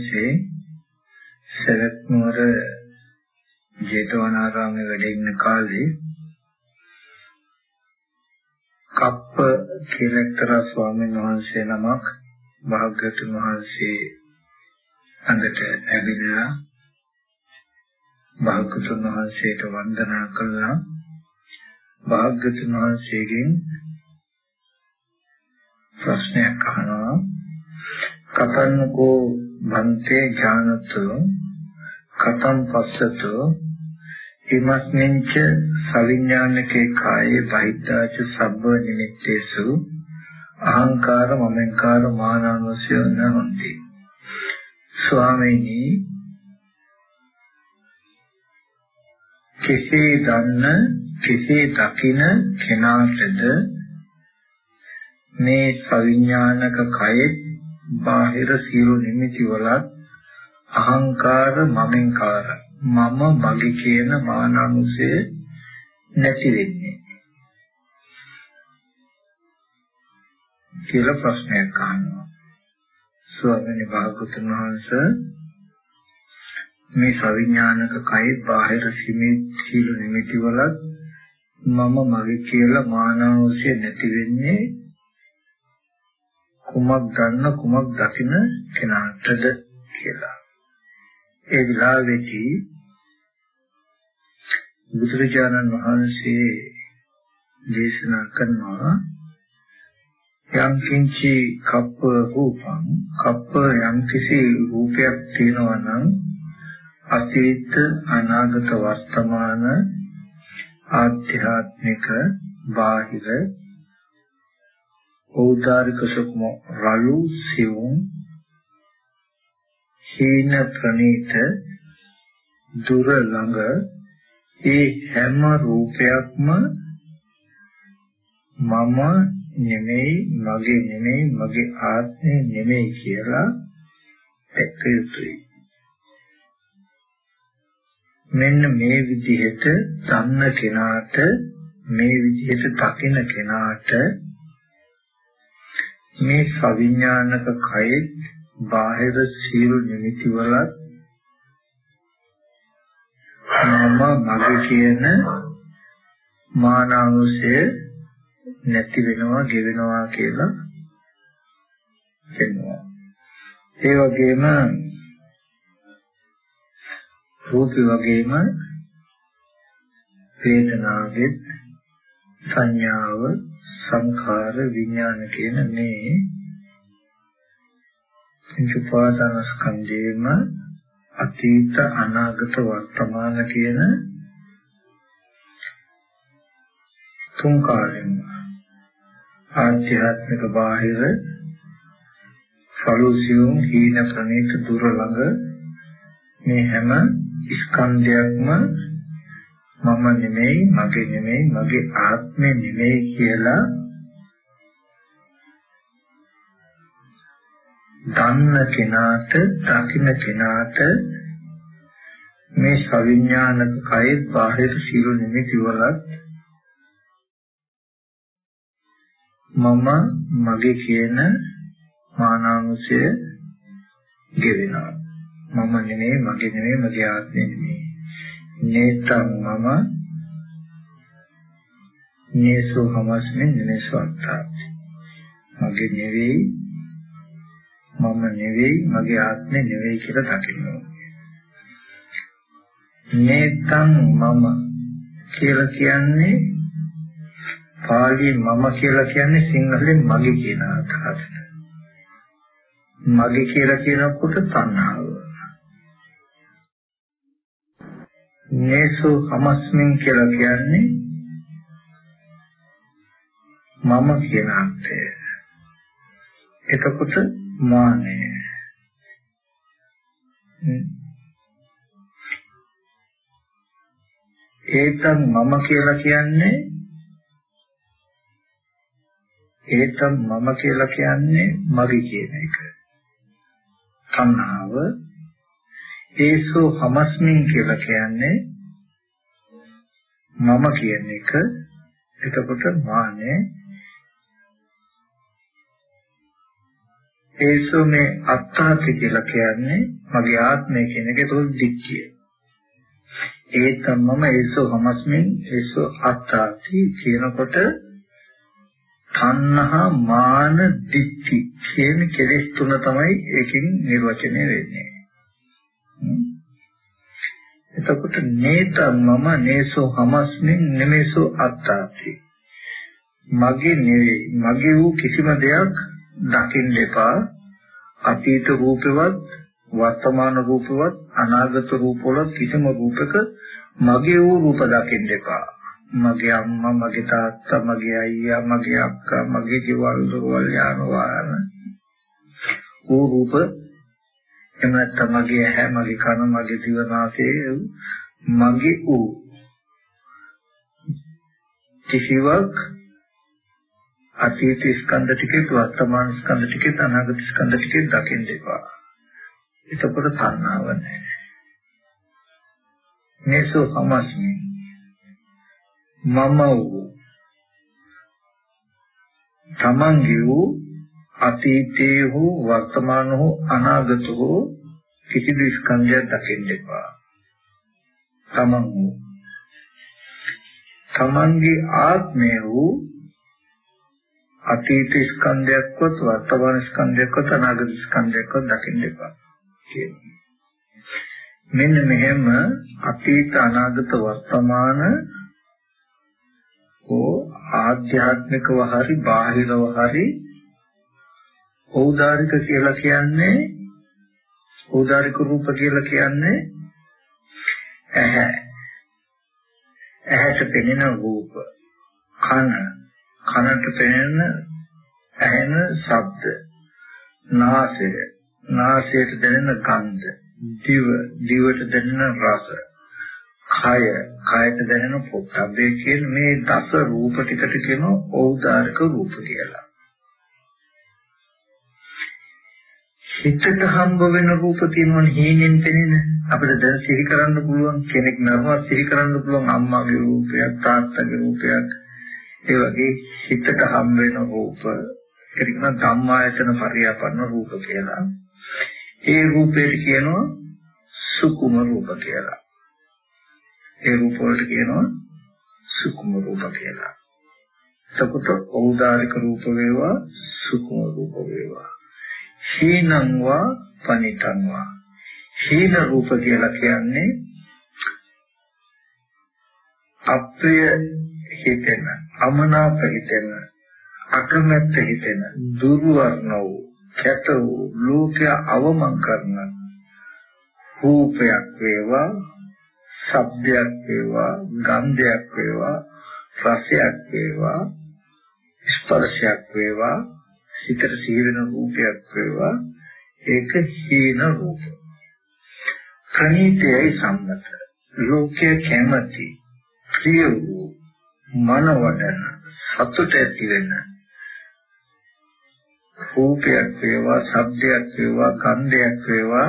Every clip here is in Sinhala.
වහන්සේ සරත් නුවර ජේතවනාරාමයේ වැඩ ඉන්න කාලේ කප්ප කියලා එක්තරා ස්වාමීන් වහන්සේ නමක් භාග්‍යතුන් වහන්සේ අඳට ඇවිල්ලා භාග්‍යතුන් වහන්සේට වන්දනා කළා. භාග්‍යතුන් වහන්සේගෙන් ප්‍රශ්නයක් අහනවා. කතන්නකෝ බන්තේ ඥානතු කතම් පස්සතු ඉමස්මින්ච සවිඥානිකේ කායේ බහිද්ධාච සබ්බ නිමිත්තේසු අහංකාර මමංකාර මානානුසය නහොන්ති. ස්වාමීනි කෙසේ දන්න කෙසේ දකින කෙනාටද මේ සවිඥානික කයේ බාහිර සියලු නිමිති වලත් අහංකාර මමංකාර මම මගේ කියන මානානුසය නැති වෙන්නේ. කියලා ප්‍රශ්නයක් අහනවා. ස්වාමීන් වහන්සේ මේ සවිඥානික කයේ බාහිර සියලු නිමිති වලත් මම මගේ කියලා මානානුසය නැති වෙන්නේ කුමක් ගන්න කුමක් දකින කෙනාටද කියලා. ඒ විලාසෙදී බුදුරජාණන් වහන්සේ දේශනා කරනවා යම් කිංචි කප්ප රූපං කප්ප යම් කිසි රූපයක් තියෙනවා නම් අතීත අනාගත වර්තමාන ආධ්‍යාත්මික බාහිර ඖදාරික සුක්ම රළු සිවුම් හීන ප්‍රනීත දුර ළඟ ඒ හැම රූපයක්ම මම නෙමෙයි මගේ නෙමෙයි මගේ ආත්මය නෙමෙයි කියලා දැක්ක යුතුයි. මෙන්න මේ විදිහට දන්න කෙනාට මේ විදිහට දකින කෙනාට මේ සවිඥානික කයේ බාහිර සියලු නිමිති වල මම මගේ කියන මානානුසය නැති වෙනවා ගෙවෙනවා කියලා කියනවා. ඒ වගේම රූපي වගේම වේදනාවෙත් සංඥාව සංඛාර විඥාන කියන මේ පංචපාදන ස්කන්ධේම අතීත අනාගත වර්තමාන කියන තුන් කාලෙම ආධ්‍යාත්මික බාහිර සලුසියුම් හීන ප්‍රණීත දුර ළඟ මේ හැම ස්කන්ධයක්ම මම නෙමෙයි මගේ නෙමෙයි මගේ ආත්මය නෙමෙයි කියලා දන්න කෙනාට දකින්න කෙනාට මේ සවිඥානික කයේ බාහිර සියලු නිමිති වලත් මම මගේ කියන මානානුසය ගෙවෙනවා. මම නෙමෙයි මගේ නෙමෙයි මගේ ආත්මය නෙමෙයි. නේතං මම නේසෝ හමස්මින් නේසෝ අත්තාති මගේ නෙවෙයි මම නෙවෙයි මගේ ආත්මය නෙවෙයි කියලා දකිනවා. නේතං මම කියලා කියන්නේ පාලි මම කියලා කියන්නේ සිංහලෙන් මගේ කියන අදහස. මගේ කියලා කියනකොට තණ්හාව. නේසු හමස්මින් කියලා කියන්නේ මම කියන අර්ථය. එතකොට මානය. ඒතම් මම කියලා කියන්නේ ඒතම් මම කියලා කියන්නේ මගේ කියන එක. තණ්හාව ඒසෝ හමස්මින් කියලා කියන්නේ මම කියන එක එතකොට මානෙ ඒසෝ මේ අත්තාති කියලා කියන්නේ මගේ ආත්මය කියන එක ඒක දික්කිය. ඒ තමම ඒසෝ හමස්මින් ඒසෝ අත්තාති කියනකොට තණ්හා මාන දික්ටි කියන කෙලෙස් තුන තමයි ඒකෙන් නිර්වචනය වෙන්නේ. එතකොට නේතමම නේසෝ හමස්මින් නෙමේසෝ අත්තාති මගේ නෙවෙයි මගේ වූ කිසිම දෙයක් දකින්න එපා. අතීත රූපවත් වර්තමාන රූපවත් අනාගත රූපවල කිසිම රූපක මගේ වූ රූප දකින්න එපා. මගේ අම්මා මගේ තාත්තා මගේ අයියා මගේ අක්කා මගේ ගෙවල් දොරවල් යාන වාහන ඌ රූප එහෙම නැත්නම් මගේ ඇහැ මගේ කන මගේ දිව නාසය මගේ ඌ කිසිවක් අතීත ස්කන්ධ ටිකේ වර්තමාන ස්කන්ධ ටිකේ අනාගත ස්කන්ධ ටිකේ දකින්න එපා. එතකොට තණ්හාව නැහැ. මේසෝ සමස්මි මම වූ තමන්ගේ වූ අතීතයේ හෝ වර්තමාන හෝ අනාගත හෝ කිසිදු ස්කන්ධයක් දකින්න එපා. තමන් වූ තමන්ගේ ආත්මය වූ අතීත ස්කන්ධයක්වත් වර්තමාන ස්කන්ධයක්වත් අනාගත ස්කන්ධයක්වත් දකින්න එපා. කියනවා. මෙන්න මෙහෙම අතීත අනාගත වර්තමාන ඕ ආධ්‍යාත්මිකව හරි බාහිරව හරි ඖදාරික කියලා කියන්නේ ඖදාරික රූප කියලා කියන්නේ ඇහැ. ඇහැට පෙනෙන රූප. කන. කනට පෙනෙන ඇහෙන ශබ්ද නාසය. නාසයට දැනෙන ගන්ධ දිව දිවට දැනෙන රස කය කයට දැනෙන පොට්ටබ්බේ කියන මේ දස රූප ටිකට කියනවා ඖදාරික රූප කියලා. හිතට හම්බ වෙන රූප තියෙනවනේ හීනෙන් පෙනෙන. අපිට දැන් සිහි කරන්න පුළුවන් කෙනෙක් නරවත් සිහි කරන්න පුළුවන් අම්මාගේ රූපයක් තාත්තගේ රූපයක් ඒ වගේ හිතට හම්බ වෙන රූප. ඒක කියන ධම්මායතන පරියාපන්න රූප කියලා. ඒ රූපයට කියනවා සුකුම රූප කියලා. ඒ රූප වලට කියනවා සුකුම රූප කියලා. එතකොට ඖදාරික රූප වේවා සුකුම රූප වේවා. හීනං වා පනිතං වා හීන රූප කියලා කියන්නේ අප්‍රිය හිතෙන අමනාප හිතෙන අකමැත්ත හිතෙන දුර්වර්ණ වූ කැත වූ ලෝකය අවමන් කරන රූපයක් වේවා ශබ්දයක් වේවා ගන්ධයක් වේවා රසයක් වේවා ස්පර්ශයක් වේවා සිතට සීවෙන රූපයක් වේවා ඒක හීන රූප. ප්‍රණීතයයි සම්මත. ලෝකයේ කැමැති ප්‍රිය වූ මනවදන සතුට ඇති වෙන රූපයක් වේවා ශබ්දයක් වේවා ගන්ධයක් වේවා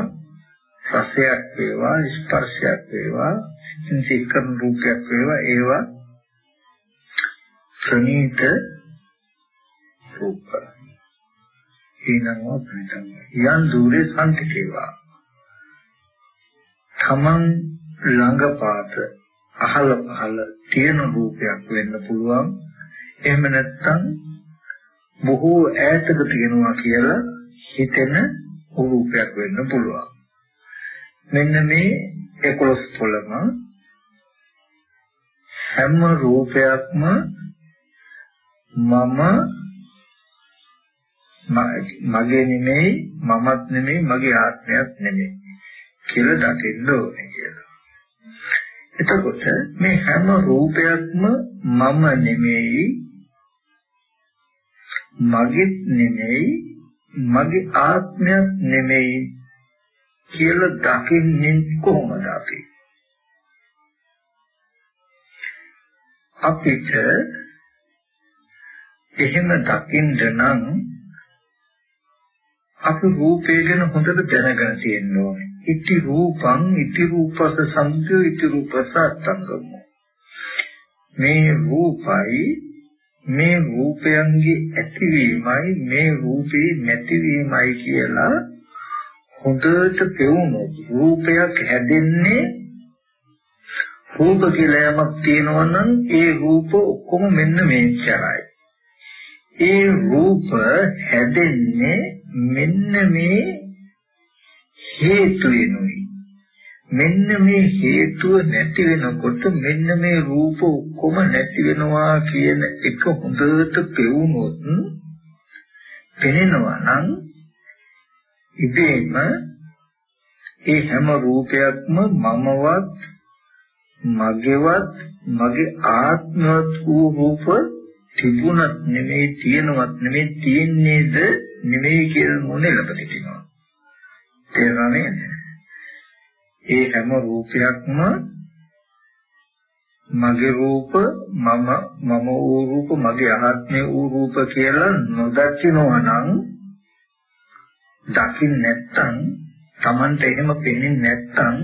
රසයක් වේවා ස්පර්ශයක් වේවා සිංසිකන රූපයක් වේවා ඒවා ප්‍රණීත රූපය හේනංවා ප්‍රිතං යන් දුරේ සංකේතේවා. තමන් ළඟපාත අහල පහල තියෙන රූපයක් වෙන්න පුළුවන් එහෙම නැත්නම් බොහෝ ඈතක තියෙනවා කියලා හිතෙන රූපයක් වෙන්න පුළුවන් මෙන්න මේ 11 පොළම හැම රූපයක්ම මම මගේ නෙමෙයි මමත් නෙමෙයි මගේ ආත්මයක් නෙමෙයි කියලා දකින්න ඕනේ කියලා. එතකොට මේ හැම රූපයක්ම මම නෙමෙයි මගේත් නෙමෙයි මගේ ආත්මයක් නෙමෙයි කියලා දකින්නේ කොහොමද අපි අපිට එහෙම දකින්න නම් අපි රූපය ගැන හොඳට දැනගෙන තියෙන්න ඕනේ. ඉති රූපං ඉති රූපස සංයෝ ඉති රූපස අත්ංගම. මේ රූපයි මේ රූපයන්ගේ ඇතිවීමයි මේ රූපේ නැතිවීමයි කියලා හොඳට පෙවුනොත් රූපයක් හැදෙන්නේ රූප කියලා යමක් තියෙනවා නම් ඒ රූප ඔක්කොම මෙන්න මේච්චරයි. ඒ රූප හැදෙන්නේ මෙන්න මේ හේතු වෙනුයි. මෙන්න මේ හේතුව නැති වෙනකොට මෙන්න මේ රූප ඔක්කොම නැති වෙනවා කියන එක හොඳට පෙවුනොත් පෙනෙනවා නම් ඉබේම ඒ හැම රූපයක්ම මමවත් මගේවත් මගේ ආත්මවත් වූ රූප තිබුණත් නෙමෙයි තියෙනවත් නෙමෙයි තියෙන්නේද නෙමෙයි කියලා මොනේ ලබතිනවා තේරෙන්නේ ඒ හැම රූපයක්ම මගේ රූප මම මම වූ රූප මගේ ආත්මය වූ රූප කියලා නොදකිනවා නම් දකින්න නැත්තම් Tamante එහෙම පෙනෙන්නේ නැත්තම්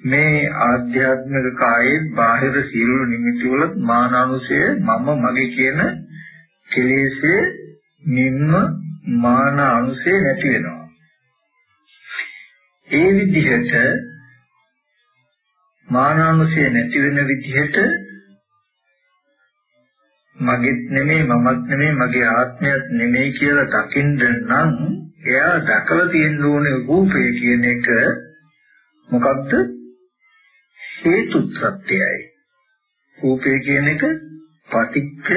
මේ ආධ්‍යාත්මික කායේ බාහිර සියලු නිමිති වල මානානුසය මම මගේ කියන කෙලෙස්යේ නිම්ම මාන අනුසය නැති වෙනවා. ඒ විදිහට මානානුසය නැති වෙන විදිහට මගෙත් නෙමෙයි මමත් නෙමෙයි මගේ ආත්මයත් නෙමෙයි කියලා දකින්න නම් එයා දැකලා තියෙන්න ඕනේ රූපය කියන එක මොකක්ද? හේතු ප්‍රත්‍යයයි රූපය කියන එක පටිච්ච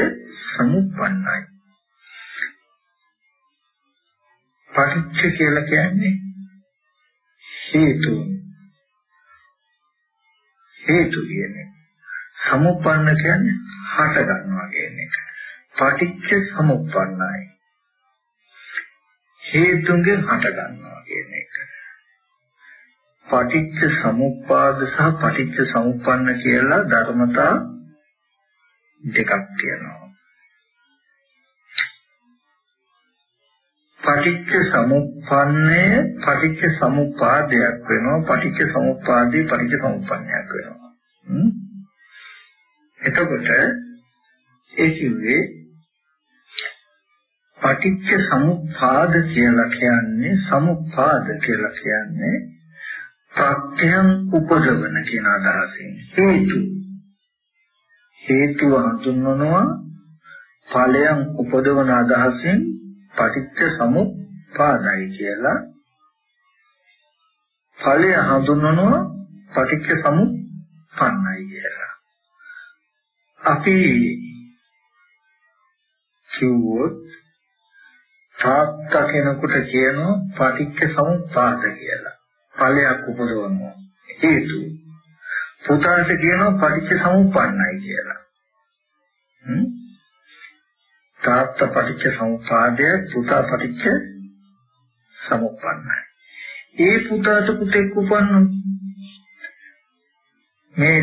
සමුප්පන්නයි. පටිච්ච කියලා කියන්නේ හේතු හේතු කියන්නේ සමුප්පන්න කියන්නේ හට ගන්නවා කියන එක. පටිච්ච සමුප්පන්නයි. හේතුන්ගෙන් හට ගන්නවා කියන එක. පටිච්ච සමුප්පාද සහ පටිච්ච සමුප්පන්න කියලා ධර්මතා දෙකක් තියෙනවා. පටිච්ච සමුප්පන්නය පටිච්ච සමුප්පාදයක් වෙනවා. පටිච්ච සමුප්පාදේ පටිච්ච සමුප්පන්නයක් වෙනවා. එතකොට ඒ කිව්වේ පටිච්ච සමුප්පාද කියලා කියන්නේ සමුප්පාද කියලා කියන්නේ ප්‍රත්‍යයන් උපදවන කියන අදහසින්. හේතු. හේතුව හඳුන්වනවා ඵලයන් උපදවන අදහසින් පටිච්ච සමුප්පාදයි කියලා ඵලය හඳුන්වනවා පටිච්ච සමුප්පන්නයි කියලා අපි කිව්වොත් තාත්තා කෙනෙකුට කියනවා පටිච්ච සමුප්පාද කියලා. ඵලයක් උපදවනවා. හේතු. පුතාට කියනවා පටිච්ච සමුප්පන්නයි කියලා. හ්ම්? තාත්තා පටිච්ච සමුප්පාදය පුතා පටිච්ච සමුප්පන්නයි. ඒ පුතාට පුතෙක් උපන්නොත් මේ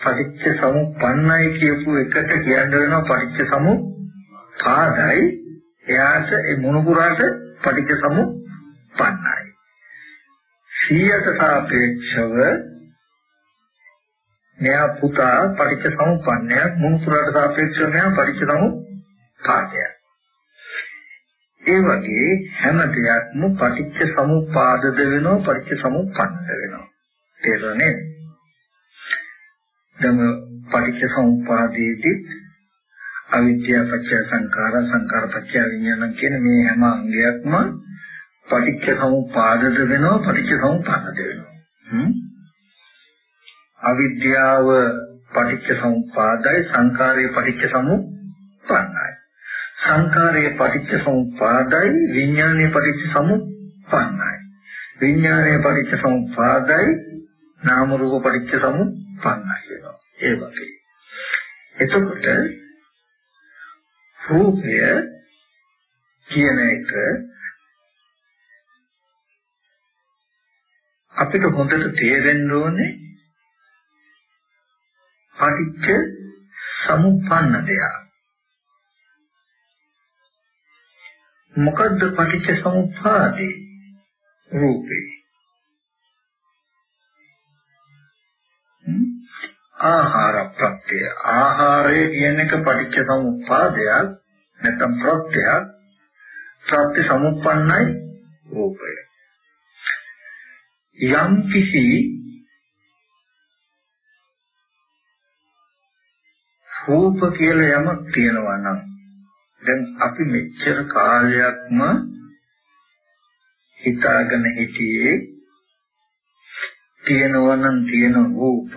පටිච්ච සමුප්පන්නයි කියපු එකට කියන්න වෙනවා පටිච්ච සමුප්පාදයි එයාට ඒ මොනුපුරාට පටිච්ච සමුප්පන්නයි. 100ට සාපේක්ෂව මෙයා පුතා පටිච්ච සමුප්පන්නයක් මොනුපුරාට සාපේක්ෂව මෙයා පටිච්ච සමුප්පාදයක් ඒ වගේ හැම දෙයක්ම පටිච්ච සමුප්පාදද වෙනවා පටිච්ච සමුප්පන්නද වෙනවා. තේරුණේ? දැන් පටිච්ච සමුප්පාදයේදී අවිද්‍යාව පත්‍ය සංඛාර සංඛාර පත්‍ය විඥාන කියන මේ හැම අංගයක්ම පටිච්ච සමුප්පාදද වෙනවා පටිච්ච සමුප්පාදද වෙනවා. අවිද්‍යාව පටිච්ච සමුප්පාදයි සංඛාරයේ පටිච්ච සමුප්පන්නයි සංඛාරයේ පටිච්ච සමුප්පාදයි විඥානයේ පටිච්ච සමුප්පන්නයි විඥානයේ පටිච්ච සමුප්පාදයි නාම රූප පටිච්ච සමුප්පන්නයි කියනවා. ඒ වගේ. එතකොට රූපය කියන එක අපිට හොඳට තේරෙන්න ඕනේ පටිච්ච සමුප්පන්න දෙයක්. මොකද්ද පටිච්ච සමුප්පාදේ? රූපේ. ආහාර ප්‍රත්‍ය ආහාරය කියන එක පටිච්ච සමුප්පාදයක් නැත්නම් ප්‍රත්‍යක් ප්‍රත්‍ය සමුප්පන්නයි රූපය යම් කිසි රූප කියලා යමක් තියෙනවා නම් දැන් අපි මෙච්චර කාලයක්ම හිතාගෙන හිටියේ තියෙනවා නම් තියෙන රූප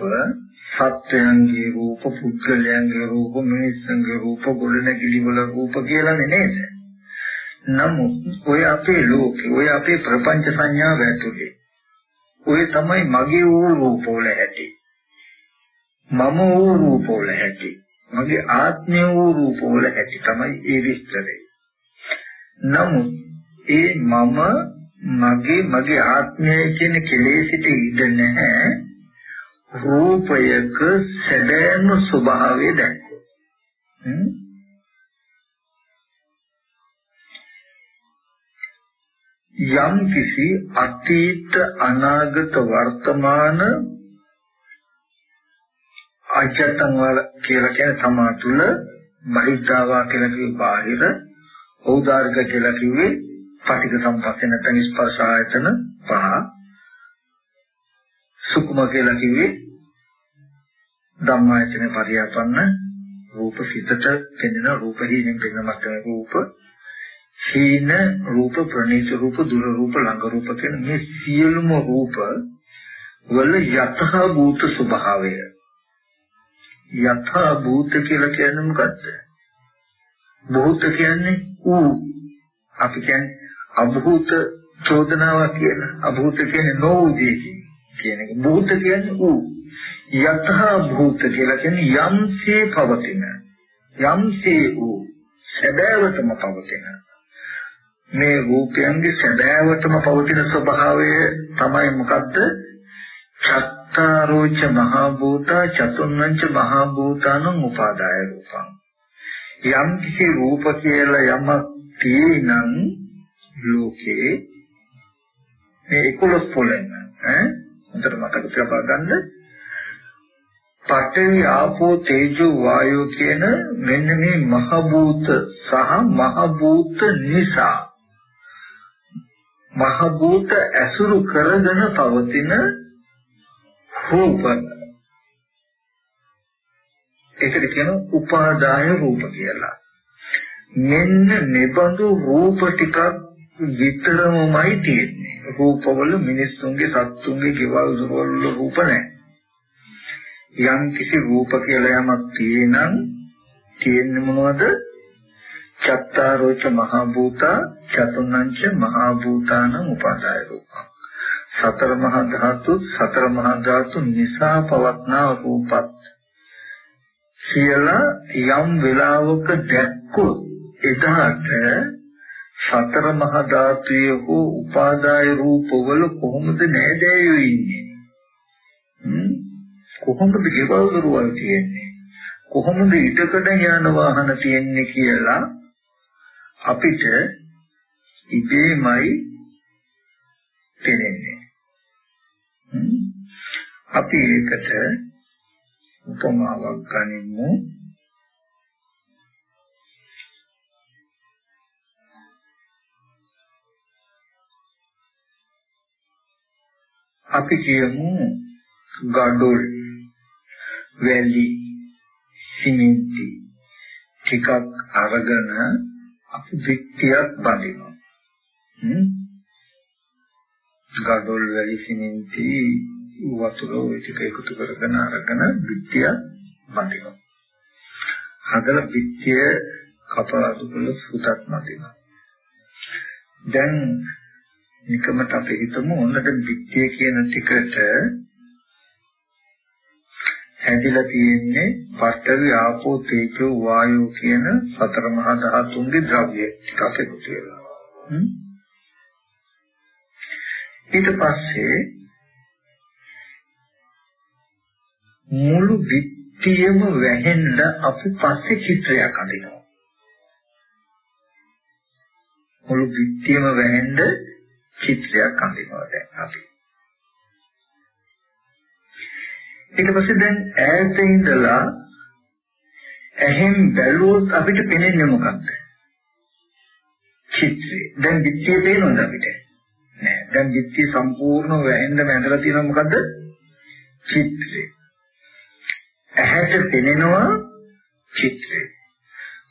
සත්‍යයන්ගේ රූප පුද්ගලයන්ගේ රූප මිනිස්සුන්ගේ රූප ගොඩනැගිලි වල රූප කියලානේ නේද? නමුත් ඔය අපේ ලෝකේ ඔය අපේ ප්‍රපංච සංඥාව ඇතුලේ ඔය තමයි මගේ වූ රූපවල ඇති මම වූ රූපවල ඇති මගේ ආත්මය වූ රූපවල ඇති තමයි ඒ විස්තරය නමුත් ඒ මම මගේ මගේ ආත්මය කියන කෙලෙසිට ඉඳ නැහැ. රූපයක සැබෑම ස්වභාවය දැක්කොත්. යම් කිසි අතීත අනාගත වර්තමාන අජතං වල කියලා කියන තමා තුළ බහිද්ධාවා කියලා කිව්ව බාහිර ඖදාර්ග කියලා කිව්වේ පටික සම්පස්සේ නැත්නම් ස්පර්ශ ආයතන පහ. සුකුම කියලා කිව්වේ ධම්මායතන පරියාපන්න රූප සිතට පෙනෙන රූප හීනෙන් පෙනෙන මට්ටමේ රූප. හීන රූප ප්‍රණීත රූප දුර රූප ළඟ රූප කියන මේ සියලුම රූප වල යතහ භූත ස්වභාවය. යතහ භූත කියලා කියන්නේ මොකද්ද? භූත කියන්නේ ඌ. අපි කියන්නේ අභූත චෝදනාවක් කියලා. අභූත කියන්නේ නොඋදී කියන එක. භූත කියන්නේ ඌ. යතහ භූත කියලා කියන්නේ යම්සේ පවතින. යම්සේ ඌ. සැබෑවටම පවතින. මේ රූපයන්ගේ සැබෑවටම පවතින ස්වභාවය තමයි මොකද්ද? චත්තාරෝච මහා භූත චතුන්නංච මහා භූතානං උපාදාය රූපං යම් කිසි රූප කියලා යමක් තියෙනම් ලෝකේ මේ 11 පොළෙන් ඈ? හොඳට මතක තබා ගන්න. පඨවි ආපෝ තේජෝ වායෝ කියන මෙන්න මේ මහ භූත සහ මහ භූත නිසා මහ භූත ඇසුරු කරගෙන පවතින රූප ඒකට කියන උපාදාය රූප කියලා මෙන්න නිබඳු රූප ටිකක් විතරමයි තියෙන්නේ. රූපවල මිනිස්සුන්ගේ සත්තුන්ගේ ගෙවල් දොරවල් රූප නැහැ. යම් කිසි රූප කියලා යමක් තියෙනම් තියෙන්නේ මොනවද? චත්තාරෝච මහ භූතා චතුන්නංච මහ භූතානං උපාදාය රූපං. සතර මහා ධාතු සතර මහා ධාතු නිසා පවත්නා රූපත්. කියලා යම් වෙලාවක දැක්කොත් එදාට සතර මහා ධාතුයේ හෝ උපාදාය රූපවල කොහොමද නෑදෑයෝ ඉන්නේ? කොහොමද ගෙවල් දරුවල් තියෙන්නේ? කොහොමද ඊටකඩ යාන වාහන තියෙන්නේ කියලා අපිට ඉබේමයි තේරෙන්නේ. අපි ඒකට උපමාවක් ගනිමු. අපි කියමු ගඩොල් වැලි සිමෙන්ති ටිකක් අරගෙන අපි විත්තියක් බඳිනවා. ගඩොල් වැලි සිමෙන්ති වතුර ওই ටික එකතු කරගෙන අරගෙන විත්තියක් බඳිනවා හදලා විත්තිය කපලා දුකල සුතක් මතිනවා දැන් නිකමට අපි හිතමු හොඳට විත්‍ය කියන ටිකට හැදිලා තියෙන්නේ පඨවි ආපෝ තේජෝ වායෝ කියන සතර මහා ධාතුන්ගේ ද්‍රව්‍ය ටිකක් එකතු වෙලා. ඊට පස්සේ මුළු විත්තියම වැහෙන්න අපි පස්සේ චිත්‍රයක් අඳිනවා. මුළු විත්තියම වැහෙන්න චිත්‍රයක් අඳිනවා දැන් අපි. ඊට පස්සේ දැන් ඈත ඉඳලා ඇහෙන් බැලුවොත් අපිට පේන්නේ මොකක්ද? චිත්‍රය. දැන් විත්තිය පේනවද අපිට? නෑ. දැන් විත්තිය සම්පූර්ණව වැහෙන්න මැදලා තියෙනවා මොකද්ද? චිත්‍රය. ඇහැට පෙනෙනවා චිත්‍රය.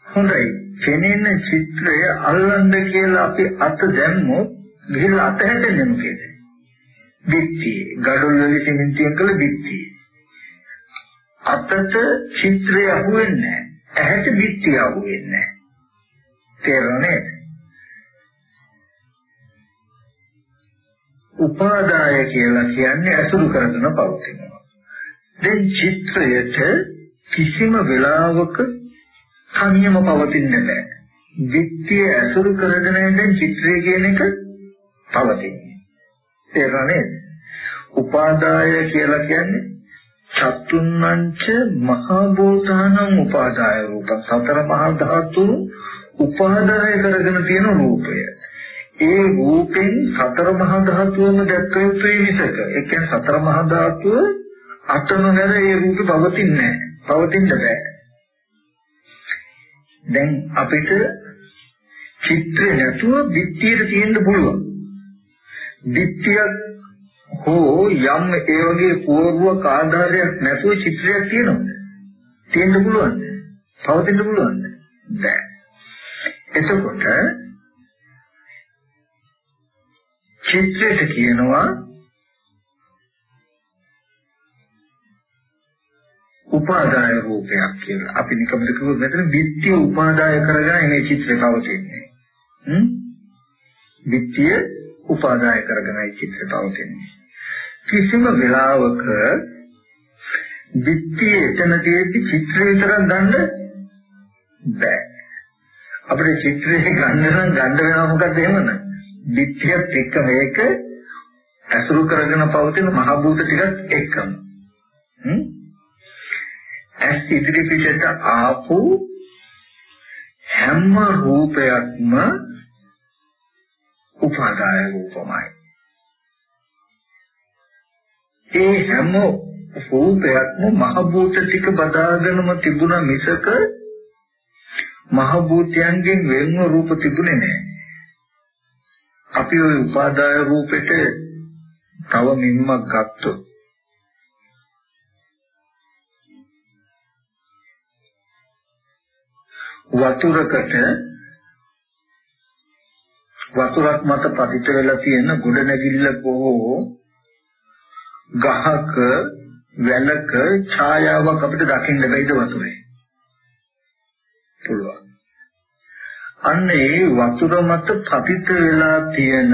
හොඳයි. පෙනෙන චිත්‍රය අල්ලන්න කියලා අපි අත දැම්මොත් ගිහිල්ලා අත හැදෙන්නේ මොකේද? විත්තිය. gadol වල සිමෙන්තියෙන් කළ විත්තිය. අතට චිත්‍රය අහුවෙන්නේ නැහැ. ඇහැට විත්තිය අහුවෙන්නේ නැහැ. තේරුණේ? උපාදාය කියලා කියන්නේ අසුරු කරගෙන පවතිනවා. දැන් චිත්‍රයට කිසිම වෙලාවක තනියම පවතින්නේ නැහැ. විත්තිය අසුරු කරගෙන දැන් චිත්‍රය කියන එක පවතින්නේ. තේරුණේ? උපාදාය කියලා කියන්නේ චතුන්නංච මහා භූතානං උපාදාය රූප සතර මහා ධාතු උපාදාය කරගෙන තියෙන රූපය ඒ රූපෙන් සතර මහා ධාතුවම දැක්ක යුතුයි මිසක ඒ කියන්නේ සතර මහා ධාතුව අතනු නැර ඒ රූපෙ පවතින්නේ නැහැ පවතින්න බෑ දැන් අපිට චිත්‍රය නැතුව ධිට්ඨියට තියෙන්න පුළුවන් ධිට්ඨියක් හෝ යම් ඒ වගේ පූර්වක ආධාරයක් නැතුව චිත්‍රයක් තියෙනවද? තියෙන්න පුළුවන්ද? පවතින්න පුළුවන්ද? බෑ. එතකොට චිත්‍රයට කියනවා උපාදාය රූපයක් කියලා. අපි නිකම්ද කිව්වොත් මෙතන විත්‍ය උපාදාය කරගෙන මේ චිත්‍රය පවතින්නේ. හ්ම්? විත්‍ය උපාදාය කරගෙනයි චිත්‍රය පවතින්නේ. කිසිම වෙලාවක දිට්ඨිය එතන තියෙද්දි චිත්‍රය විතරක් ගන්න බෑ. අපිට චිත්‍රය ගන්න නම් ගන්න වෙනවා මොකද එහෙමද? දිට්ඨියත් එක්ක මේක ඇසුරු කරගෙන පවතින මහ භූත ටිකත් එක්කම. හ්ම්? ඇස් ඉදිරි පිටට ආපු හැම රූපයක්ම උපාදාය රූපමයි. ඒ හැම රූපයක්ම මහ භූත ටික බදාගෙනම තිබුණා මිසක මහ භූතයන්ගෙන් වෙන්ව රූප තිබුණේ නැහැ. අපි ওই උපාදාය රූපෙට තව මින්මක් ගත්තොත් වතුරකට වතුරක් මත පතිත වෙලා තියෙන ගොඩ නැගිල්ල බොහෝ ගහක වැලක ඡායාවක් අපිට දකින්න බැයිද වතුරේ? පුළුවන්. අන්න ඒ වතුර මත පතිත වෙලා තියෙන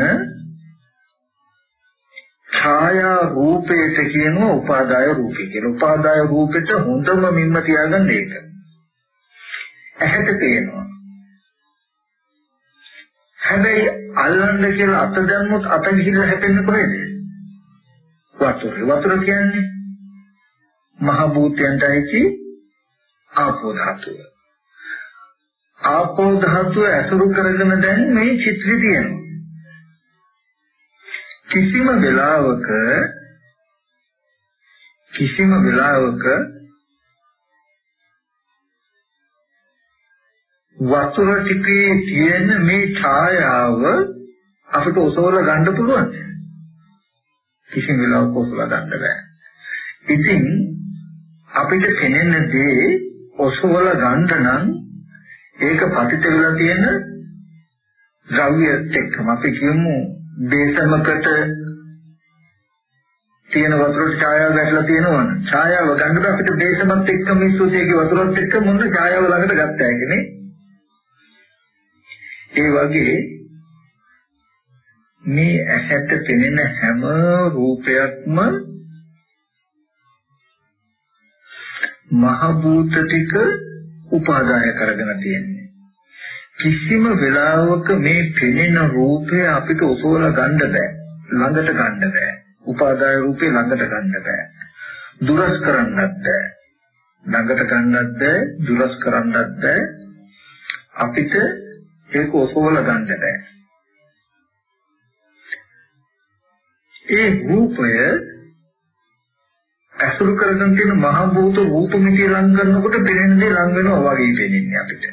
ඡායා රූපයට කියනවා උපාදාය රූපය කියලා. උපාදාය රූපෙට හොඳම මින්ම තියාගන්න ඒක. ඇහැට පේනවා. හැබැයි අල්ලන්න කියලා අත දැම්මොත් අත ගිහිල්ලා හැපෙන්නේ කොහෙද? වතුර. වතුර කියන්නේ මහ භූතයන්ටයි ආපෝ ධාතුව. ආපෝ ධාතුව ඇසුරු කරගෙන දැන් මේ චිත්‍රය තියෙනවා. කිසිම වෙලාවක කිසිම වෙලාවක වතුර ටිකේ තියෙන මේ ඡායාව අපිට ඔසවලා ගන්න පුළුවන්ද? කිසිම වෙලාවක ඔසවලා ගන්න බෑ. ඉතින් අපිට කෙනෙන්න දේ ඔසවලා ගන්න නම් ඒක පතිත වෙලා තියෙන ද්‍රව්‍යත් එක්කම අපි කියමු බේසමකට තියෙන වතුර ඡායාව ගැටලා තියෙනවනේ. ඡායාව ගන්නකොට අපිට බේසමත් එක්ක මිස්සුතියගේ වතුරත් එක්ක මොන ඡායාව ළඟට ගත්තා ඒකනේ. ඒ වගේ මේ ඇහැට පෙනෙන හැම රූපයක්ම මහ භූත ටික උපාදාය කරගෙන තියෙන්නේ. කිසිම වෙලාවක මේ පෙනෙන රූපය අපිට ඔසවලා ගන්න බෑ. ළඟට ගන්න බෑ. උපාදාය රූපේ ළඟට ගන්න බෑ. දුරස් කරන්නත් බෑ. ළඟට ගන්නත් බෑ දුරස් කරන්නත් බෑ. අපිට ඒක ඔසවලා ගන්න බෑ ඒ රූපය අසුරු කරගෙන තියෙන මහ භූත රූප මිතිය ලං කරනකොට පෙනෙන දේ ලං වෙනවා වගේ පෙනෙන්නේ අපිට.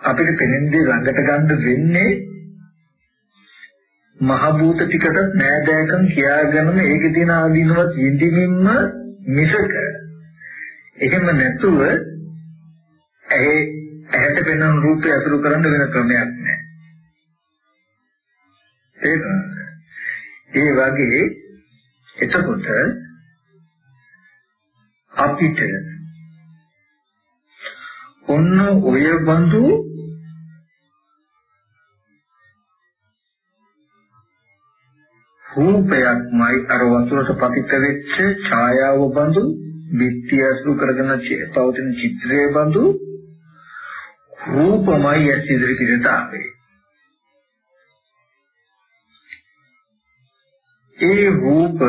අපිට පෙනෙන දේ ළඟට ගන්න වෙන්නේ මහ භූත ටිකට නෑදෑකම් කියාගෙනම ඒකේ තියෙන ආදීනවත් විඳින්නින්ම මිසක එහෙම නැතුව ඇහි ඇහැට පෙනෙන රූපය අසුරු කරන්න වෙන ක්‍රමයක් නෑ. ඒ වගේ එතකොට අපිට ඔන්න ඔය බඳු රූපයක්මයි අර වතුරට පතිත වෙච්ච ඡායාව බඳු බිත්තිය අසුරු කරගෙන පවතින චිත්‍රයේ බඳු රූපමයි ඇස් ඉදිරි පිටට ආවේ ඒ රූප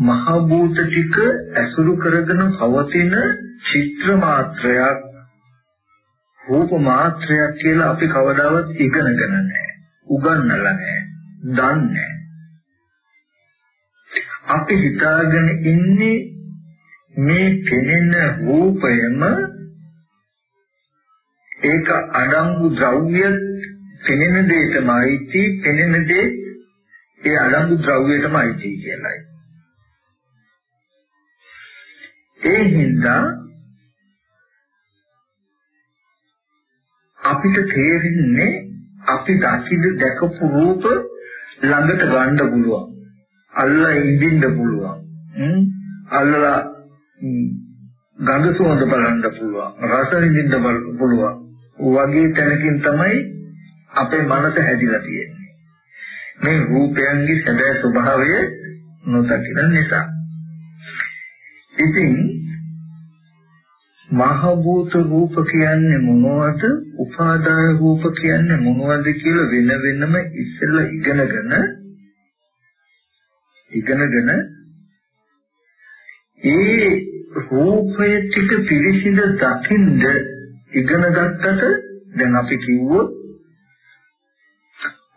මහ භූත ටික ඇසුරු කරගෙන පවතින චිත්‍ර මාත්‍රයක්. රූප මාත්‍රයක් කියලා අපි කවදාවත් ඉගෙනගෙන නැහැ. උගන්වලා නැහැ. දන්නේ අපි හිතාගෙන ඉන්නේ මේ පෙනෙන රූපයම ඒක අඩංගු ද්‍රව්‍ය පෙනෙන දෙයටමයි පෙනෙන දේ ඒ අලංගු ද්‍රව්‍යයටම අයිති කියලායි. ඒ හින්දා අපිට තේරෙන්නේ අපි දකිද දැකපු රූප ළඟට ගන්න පුළුවන්. අල්ලා ඉඳින්න පුළුවන්. අල්ලා ගඳ සුවඳ බලන්න පුළුවන්. රස විඳින්න පුළුවන්. වගේ තැනකින් තමයි අපේ මනස හැදිලා තියෙන්නේ. මේ රූපයන්ගේ සැබෑ ස්වභාවය නොදකින නිසා. ඉතින් මහ භූත රූප කියන්නේ මොනවද? උපාදාය රූප කියන්නේ මොනවද කියලා වෙන වෙනම ඉස්සෙල්ලා ඉගෙනගෙන ඉගෙනගෙන ඒ රූපය ටික පිළිසිඳ දකින්ද ඉගෙන ගත්තට දැන් අපි කිව්වොත්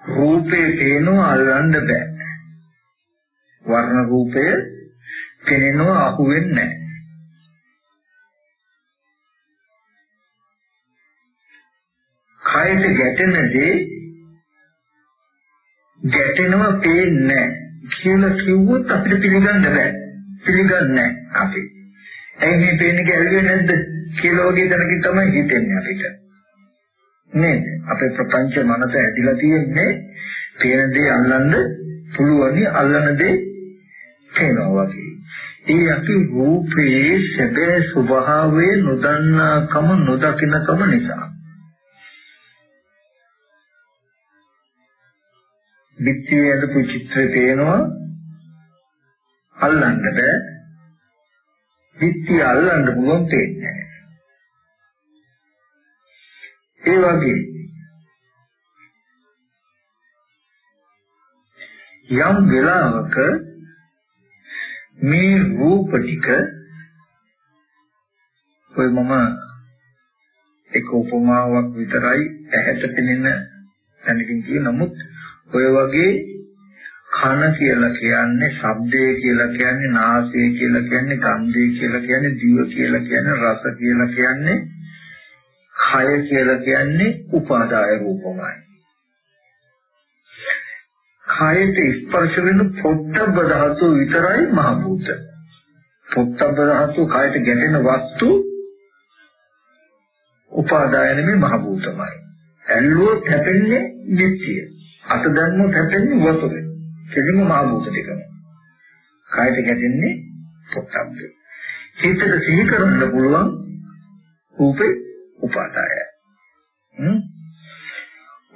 රූපේ පේනවා අල්ලන්න බෑ. වර්ණ රූපය පෙනෙනවා අහු වෙන්නේ නැහැ. කයට ගැටෙන දේ ගැටෙනවා පේන්නේ කියලා කිව්වොත් අපිට පිළිගන්න බෑ. පිළිගන්නේ අපි. ඇයි මේ පේන්නේ ගැලුවේ නැද්ද කියලා වගේ දැනකින් තමයි හිතෙන්නේ අපිට. නේද? අපේ ප්‍රපංච මනස ඇදිලා තියෙන්නේ පේන දේ අල්ලන්න පුළුවනි අල්ලන දේ පේනවා වගේ. ඒ අපි රූපේ සැබෑ ස්වභාවය නොදන්නාකම නොදකින්නකම නිසා. පිටියේ අදපු චිත්‍රය පේනවා අල්ලන්න බෑ. පිටිය අල්ලන්න පුළුවන් තේන්නේ ඒ වගේ. යම් වෙලාවක මේ රූප ටික ඔය මම එක උපමාවක් විතරයි ඇහැට පෙනෙන තැනකින් කිය නමුත් ඔය වගේ කන කියලා කියන්නේ ශබ්දය කියලා කියන්නේ නාසය කියලා කියන්නේ ගන්ධය කියලා කියන්නේ දිව කියලා කියන්නේ රස කියලා කියන්නේ කය කියලා කියන්නේ උපාදාය රූපමයි. කයට ස්පර්ශ වෙන පොට්ටබ්බ ධාතු විතරයි මහ භූත. පොට්ටබ්බ ධාතු කයට ගැටෙන වස්තු උපාදාය නෙමෙයි මහ භූතමයි. ඇල්ලුවොත් හැපෙන්නේ නිත්‍ය. අත දැම්මොත් හැපෙන්නේ වතුරේ. කෙලිම මහ භූත ටිකම. කයට ගැටෙන්නේ පොට්ටබ්බ. හිතට සිහි කරන්න පුළුවන් රූපේ උපාදාය.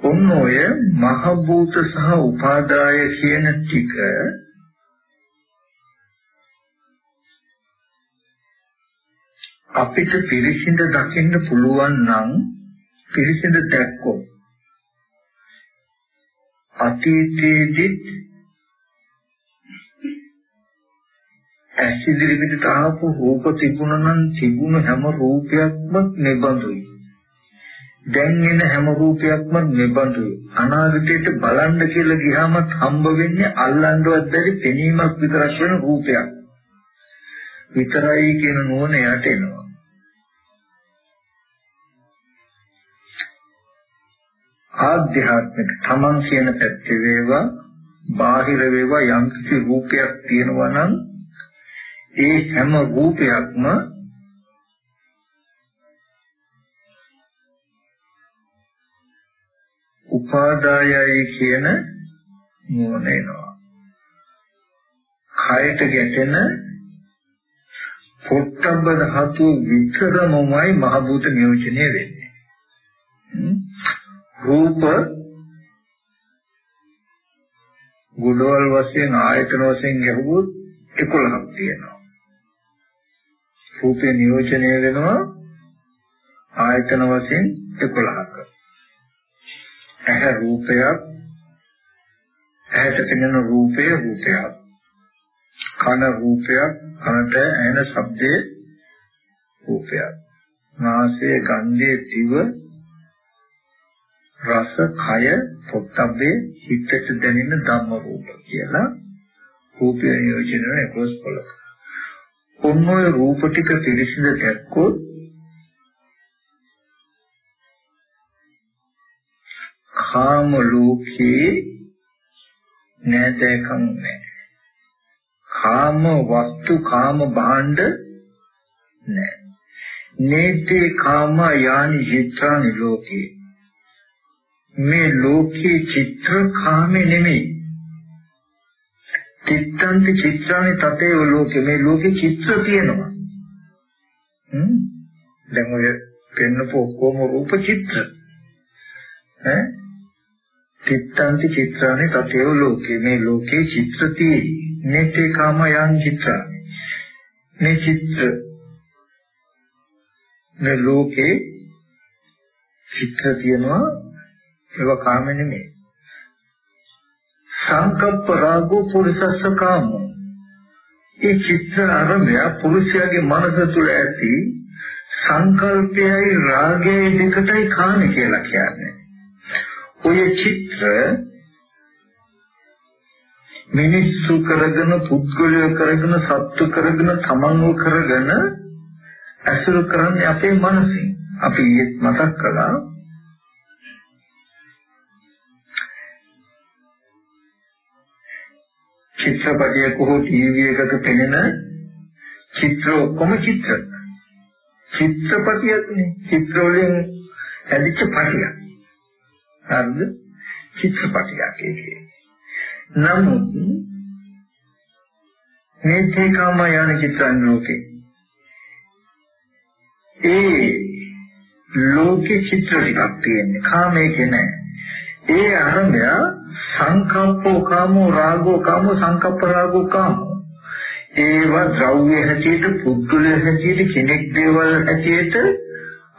ඔන්න ඔය මහ භූත සහ උපාදාය කියන ටික අපිට පිරිසිඳ දකින්න පුළුවන් නම් පිරිසිඳ දැක්කොත් අතීතයේදී ඇස් ඉදිරියට ආපු රූප තිබුණා නම් තිබුණ හැම රූපයක්ම නිබඳුයි. දැන් එන හැම රූපයක්ම නිබඳුයි. අනාගතයට බලන්න කියලා ගියාමත් හම්බ වෙන්නේ අල්ලන්නවත් බැරි පෙනීමක් විතරක් වෙන රූපයක්. විතරයි කියන නෝන යට එනවා. ආධ්‍යාත්මික තමන් කියන පැත්තේ වේවා බාහිර වේවා යම් කිසි රූපයක් තියෙනවා නම් ඒ හැම රූපයක්ම උපාදායයි කියන නුවණ එනවා. කයට ගැටෙන පොට්ටබ්බ ධාතු විතරමමයි මහ භූත නියෝජනය වෙන්නේ. රූප ගුණවල වශයෙන් ආයතන වශයෙන් ගැහුවොත් 11ක් තියෙනවා. රූපේ නියෝජනය වෙනවා ආයතන වශයෙන් 11ක. ඇහැ රූපයක් ඇහැට පෙනෙන රූපය රූපයක්. කන රූපයක් කනට ඇහෙන ශබ්දයේ රූපයක්. නාසය ගන්ධයේ දිව රස කය පොට්ටබ්බේ හිතට දැනෙන ධම්ම රූප කියලා රූපය නියෝජනය වෙන 11 පොලක. ඔන්න ඔය රූප ටික පිළිසිඳ දැක්කොත් කාම ලෝකේ නැදකම් නැහැ. කාම වස්තු කාම භාණ්ඩ නැහැ. නේතේ කාම යානි චිත්‍රානි ලෝකේ මේ ලෝකේ චිත්‍ර කාමේ නෙමෙයි චිත්තන්ති චිත්‍රානි තතේ ලෝකේ. මේ ලෝකේ චිත්‍ර තියෙනවා. හ්ම්? දැන් ඔය පෙන්නපු ඔක්කොම රූප චිත්‍ර. ඈ? චිත්තන්ති චිත්‍රානි තතේ ලෝකේ. මේ ලෝකේ චිත්‍ර තියෙන්නේ. නේතේ කාම යන් චිත්‍ර. මේ චිත්‍ර. මේ ලෝකේ චිත්‍ර තියෙනවා. ඒක කාම නෙමෙයි. සංකප්ප රාගෝ පුරිසස්ස කාමෝ ඒ චිත්‍ර අරමය පුරුෂයාගේ මනස තුළ ඇති සංකල්පයයි රාගයයි දෙකටයි කාම කියලා කියන්නේ. ඔය චිත්‍ර මිනිස්සු කරගෙන පුද්ගලය කරගෙන සත්තු කරගෙන තමන්ව කරගෙන ඇසුරු කරන්නේ අපේ මනසින්. අපි මතක් කළා චිත්‍රපටයක හෝ ටීවී එකක පෙනෙන චිත්‍ර ඔක්කොම චිත්‍ර. චිත්‍රපටියක් නේ. චිත්‍ර වලින් ඇදිච්ච පටියක්. හරිද? චිත්‍රපටියක් ඒකේ. නමුත් මේ තේකම යන චිත්‍රන් ලෝකේ ඒ ලෝකේ චිත්‍ර ටිකක් තියෙන්නේ කාමයේ නෑ. ඒ අරඹය සංකප්පෝ කාමෝ රාගෝ කාමෝ සංකප්ප රාගෝ කාමෝ ඒව ද්‍රව්‍ය හැටියට පුද්ගලය හැටියට කෙනෙක් දේවල් හැටියට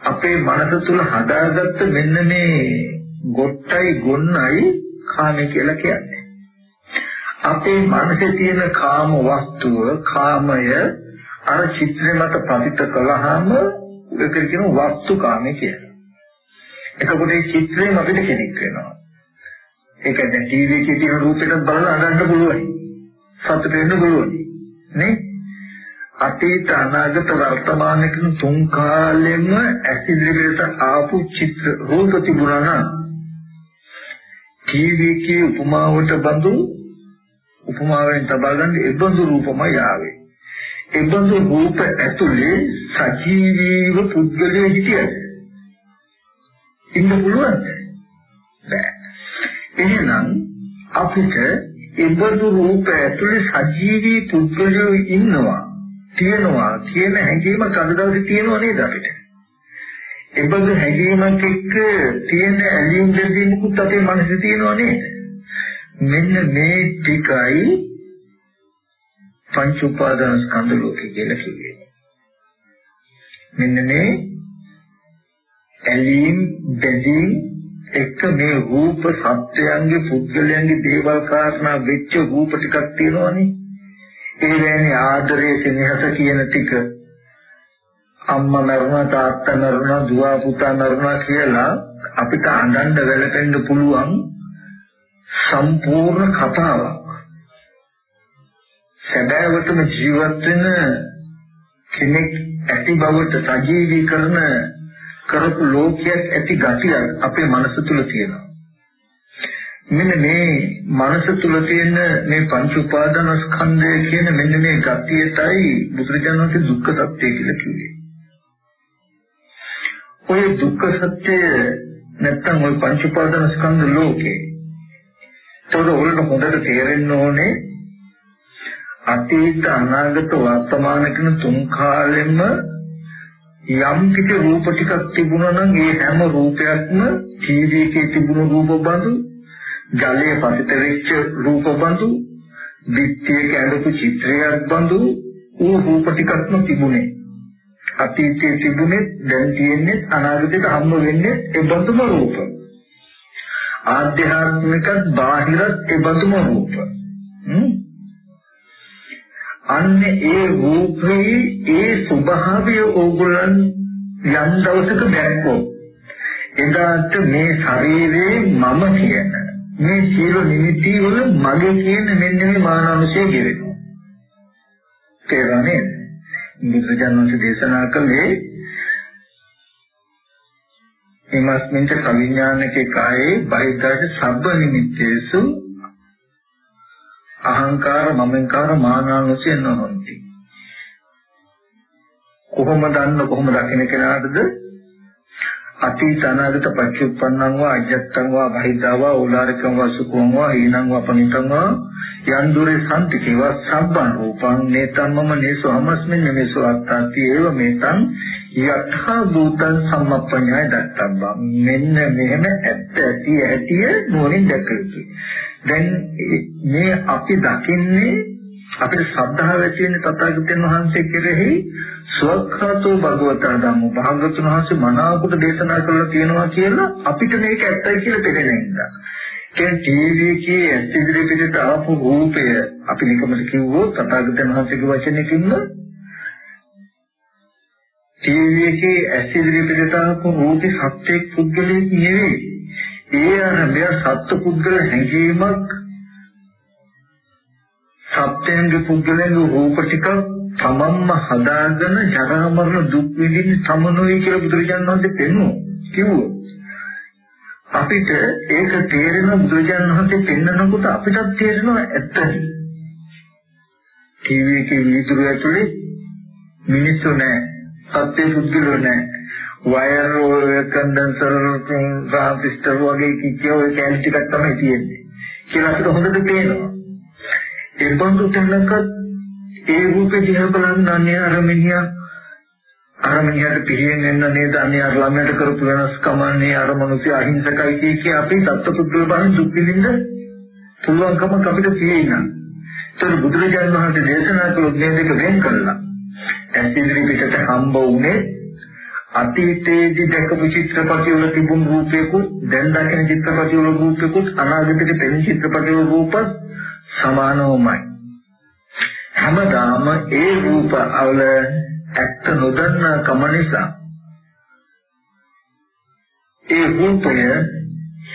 අපේ මනස තුල හදාගත්ත මෙන්න මේ ගොට්ටයි ගොන්නයි කාමය කියලා කියන්නේ අපේ මනසේ තියෙන කාම වස්තුව කාමය අර චිත්‍රය මත පතිත කළාම ඒකට කියන වස්තු කාමය කියලා. එතකොට මේ චිත්‍රයෙන් අපිට කෙනෙක් වෙනවා. ඒක දැන් ටීවී එකේ තියෙන රූපෙට බලලා අඳන්න පුළුවන්. සතුට වෙන්න පුළුවන්. නේ? අතීත අනාගත වර්තමාන කියන තුන් කාලෙම ඇසිදිරියට ආපු චිත්‍ර රූප තිබුණා නම් ටීවී එකේ උපමාවට බඳු උපමාවෙන් තබා ගන්න ඒබඳු රූපමයි ආවේ. ඒබඳු රූප ඇතුලේ සජීවීව පුද්ගලයෙක් හිටියද? ඉන්න පුළුවන්ද? බෑ. එහෙනම් අපිට ඉබඳු රූප ඇතුලේ සජීවී පුද්ගලයෝ ඉන්නවා තියෙනවා කියන හැඟීම කවදාවත් තියෙනව නේද අපිට ඒබඳු හැඟීමක් එක්ක තියෙන ඇලීම් දෙදීමකුත් අපේ මනසේ තියෙනව නේද? මෙන්න මේ ටිකයි පංච උපාදාන ස්කන්ධ ලෝකය කියලා කියන්නේ. මෙන්න මේ ඇලීම් බැඳීම් එක මේ රූප සත්‍යයන්ගේ පුද්ගලයන්ගේ දේවල් කාරණා වෙච්ච රූප ටිකක් තියෙනවනේ. ඒ වෙන්නේ ආදරයේ සෙනෙහස කියන ටික අම්මා මරුණා තාත්තා මරුණා දුව පුතා මරුණා කියලා අපිට අඳන්න වැළපෙන්න පුළුවන් සම්පූර්ණ කතාවක්. සැබෑවටම ජීවත් වෙන කෙනෙක් ඇති බවට සජීවී කරන කරපු ලෝකයක් ඇති ගතියක් අපේ මනස තුල තියෙනවා. මෙන්න මේ මනස තුල තියෙන මේ පංච උපාදාන ස්කන්ධය කියන මෙන්න මේ ගතියටයි බුදුරජාණන් වහන්සේ දුක්ඛ සත්‍ය කියලා කිව්වේ. ඔය දුක්ඛ සත්‍ය නැත්තම් ඔය පංච උපාදාන ස්කන්ධ ලෝකේ. ඒතකොට ඔයගොල්ලෝ හොඳට තේරෙන්න ඕනේ අතීත අනාගත වර්තමාන කියන තුන් කාලෙම යම් කිසි රූප ටිකක් තිබුණා නම් ඒ හැම රූපයක්ම ටීවී එකේ තිබුණු රූප බඳු ජලයේ පතිත වෙච්ච රූප බඳු විත්තියක ඇඳපු චිත්‍රයක් බඳු ඌ රූප ටිකක්ම තිබුණේ. අතීතයේ තිබුණේ දැන් තියෙන්නේ අනාගතයට හම්බ වෙන්නේ ඒ බඳුම රූප. ආධ්‍යාත්මිකත් බාහිරත් ඒ බඳුම රූප. අන්න ඒ රූපේ ඒ ස්වභාවය ඕගොල්ලන් යම් දවසක දැක්කොත් එදාට මේ ශරීරේ මම කියන මේ සීල නිමිති වල මගේ කියන මෙන්න මේ මානවශය ගෙවෙනවා. තේරුණානේ බුදුජානක දේශනා කළේ එමස්මින්ච කවිඥානකේ කායේ බහිද්දාට සබ්බ නිමිත්තේසු අහංකාර මමංකාර මානානුසය නොහොන්ති කොහොමද දන්න කොහොමද දකින්න කෙනාටද? අතීත අනාගත පච්චුප්පන්නං වා අජත්තං වා බහිද්ධා වා ඕලාරිකං වා සුඛං වා හීනං වා පනිතං වා යන් දුරේ සම්තිකේ වා සම්බන් රූපං. නේතං මම නේසෝ අමස්මින් නේසෝ අත්තාති. ඒව මේතං යථා භූතං සම්මප්පඤ්ඤය දත්තබ්බා. මෙන්න මෙහෙම ඇත්ත ඇති ඇතිය නෝනින් දැක යුතුයි දැන් මේ අපි දකින්නේ අපේ ශ්‍රද්ධාව ඇති වෙන තථාගතයන් වහන්සේ කෙරෙහි ස්වකහතෝ භගවතා ධම්ම භාගතුන් වහන්සේ මනාවකට දේශනා කරලා තියෙනවා කියලා අපිට මේක ඇත්තයි කියලා තේරෙන්නේ නැහැ. ටීවී එකේ ඇස් ඉදිරි පිටට ආපු රූපය අපි නිකමද කිව්වොත් තථාගතයන් වහන්සේගේ වචනයකින්ම ටීවී එකේ ඇස් ඉදිරි පිටට ආපු රූපේ සත්‍යයක් පුද්ගලයෙක් නෙවෙයි. ඒ අරබය සත්පුද්ගල හැඟීමක් සත්‍යංගේ පුද්ගලයන්ගේ රූප ටික තමන්ම හදාගෙන ජරා මරණ දුක් විඳින්න සමනොයි කියලා බුදුරජාණන් වහන්සේ පෙන්වුවා. කිව්වා. අපිට ඒක තේරෙන බුදුරජාණන් වහන්සේ පෙන්නනකොට අපිටත් තේරෙනවා ඇත්තයි ටීවී එකේ විදුරු ඇතුලේ මිනිස්සු නැහැ. සත්‍ය පුද්ගලෝ නැහැ. වයර් ඔය කන්ඩෙන්සර් ට්‍රාන්සිස්ටර් වගේ කිච්චෝ ඔය කැලි ටිකක් තමයි තියෙන්නේ. කියලා අපිට හොඳට පේනවා. ඒ බඳු තැනක ඒ රූපේ දිහා බලන්න අනේ අර මිනිහා අර මිනිහට පිළියෙන් එන්න නේද? අනේ අර ළමයට කරපු වෙනස්කම අනේ අර මිනිස්සු අහිංසකයි කිය කිය අපි සත්පුද්ගල බණ දුක් විඳින්න පුළුවන්කම අපිට තියෙනවා ඒතර බුදුරජාණන් වහන්සේ දේශනා කළ මේ දෙක වෙන් කළා. ඇස් ඉදිරි පිටට හම්බ වුණේ අතීතයේදී දැකපු චිත්‍රපටි වල තිබුණු රූපයකුත් දැන් දකින චිත්‍රපටි වල රූපයකුත් අනාගතයේ පෙනෙන චිත්‍රපටි වල රූපත් සමානවමයි. හැමදාම ඒ රූප අවල ඇත්ත නොදන්නා කම නිසා ඒ රූපය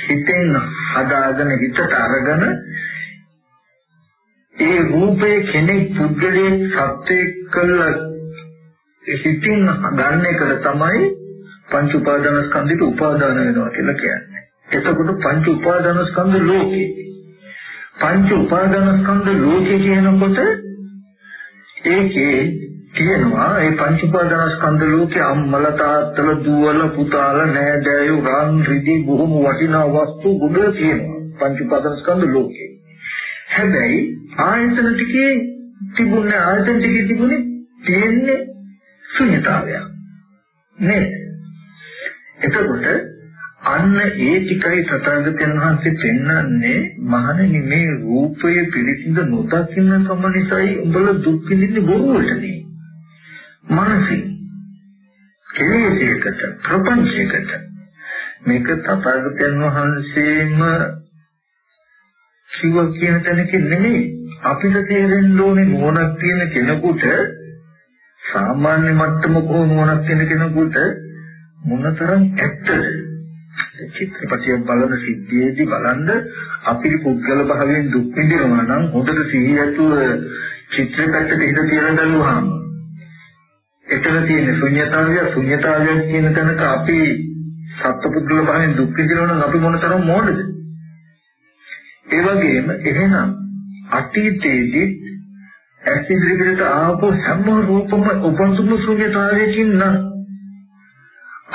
හිතෙන් හදාගෙන හිතට අරගෙන ඒ රූපේ කෙනෙක් පුද්ගලයෙක් සත්‍යයක් කළ හිතින් ගන්න එකට තමයි පංච උපාදාන ස්කන්ධයට උපාදාන වෙනවා කියලා කියන්නේ. එතකොට පංච උපාදාන ස්කන්ධ ලෝකේ. පංච උපාදාන ස්කන්ධ ලෝකේ කියනකොට ඒකේ තියෙනවා ඒ පංච උපාදාන ස්කන්ධ ලෝකේ අම්මල තාත්තල දුවල පුතාල නෑදෑයෝ රන් රිදි බොහොම වටිනා වස්තු ගොඩ තියෙනවා පංච උපාදාන ස්කන්ධ ලෝකේ. හැබැයි ආයතන ටිකේ තිබුණේ ආයතන ටිකේ තිබුණේ තියෙන්නේ ශුන්‍යතාවයක්. නේද? එතකොට අන්න ඒ ටිකයි තථාගතයන් වහන්සේ පෙන්වන්නේ මහණෙනි මේ රූපය පිළිසිඳ නොදකින්න කම නිසායි උඹලා දුක් විඳින්නේ බොරුවටනේ. මනසින්. කෙලෙසයකට ප්‍රපංචයකට. මේක තථාගතයන් වහන්සේම කිව්ව කියන තැනකින් නෙමෙයි. අපිට තේරෙන්න ඕනේ නුවණක් තියෙන කෙනෙකුට සාමාන්‍ය මට්ටමක නුවණක් තියෙන කෙනෙකුට මොනතරම් ඇත්තද චිත්‍රපටිය බලන සිද්ධියේදී බලන්න අපේ පුද්ගල භාවයෙන් දුක් විඳිනවා නම් හොඳට සිහිය ඇතුව චිත්‍රපටයට හිත තියන දළුවාම එතන තියෙන ශුන්‍යතාවය ශුන්‍යතාවය කියන තැනක අපි සත්පුද්ගල භාවයෙන් දුක් විඳිනවා නම් අපි මොනතරම් මෝඩද ඒ වගේම එහෙනම් අතීතයේදී ඇස් ඉදිරියට ආපු හැම රූපම උපන්සුම ශුන්‍යතාවයකින් නම්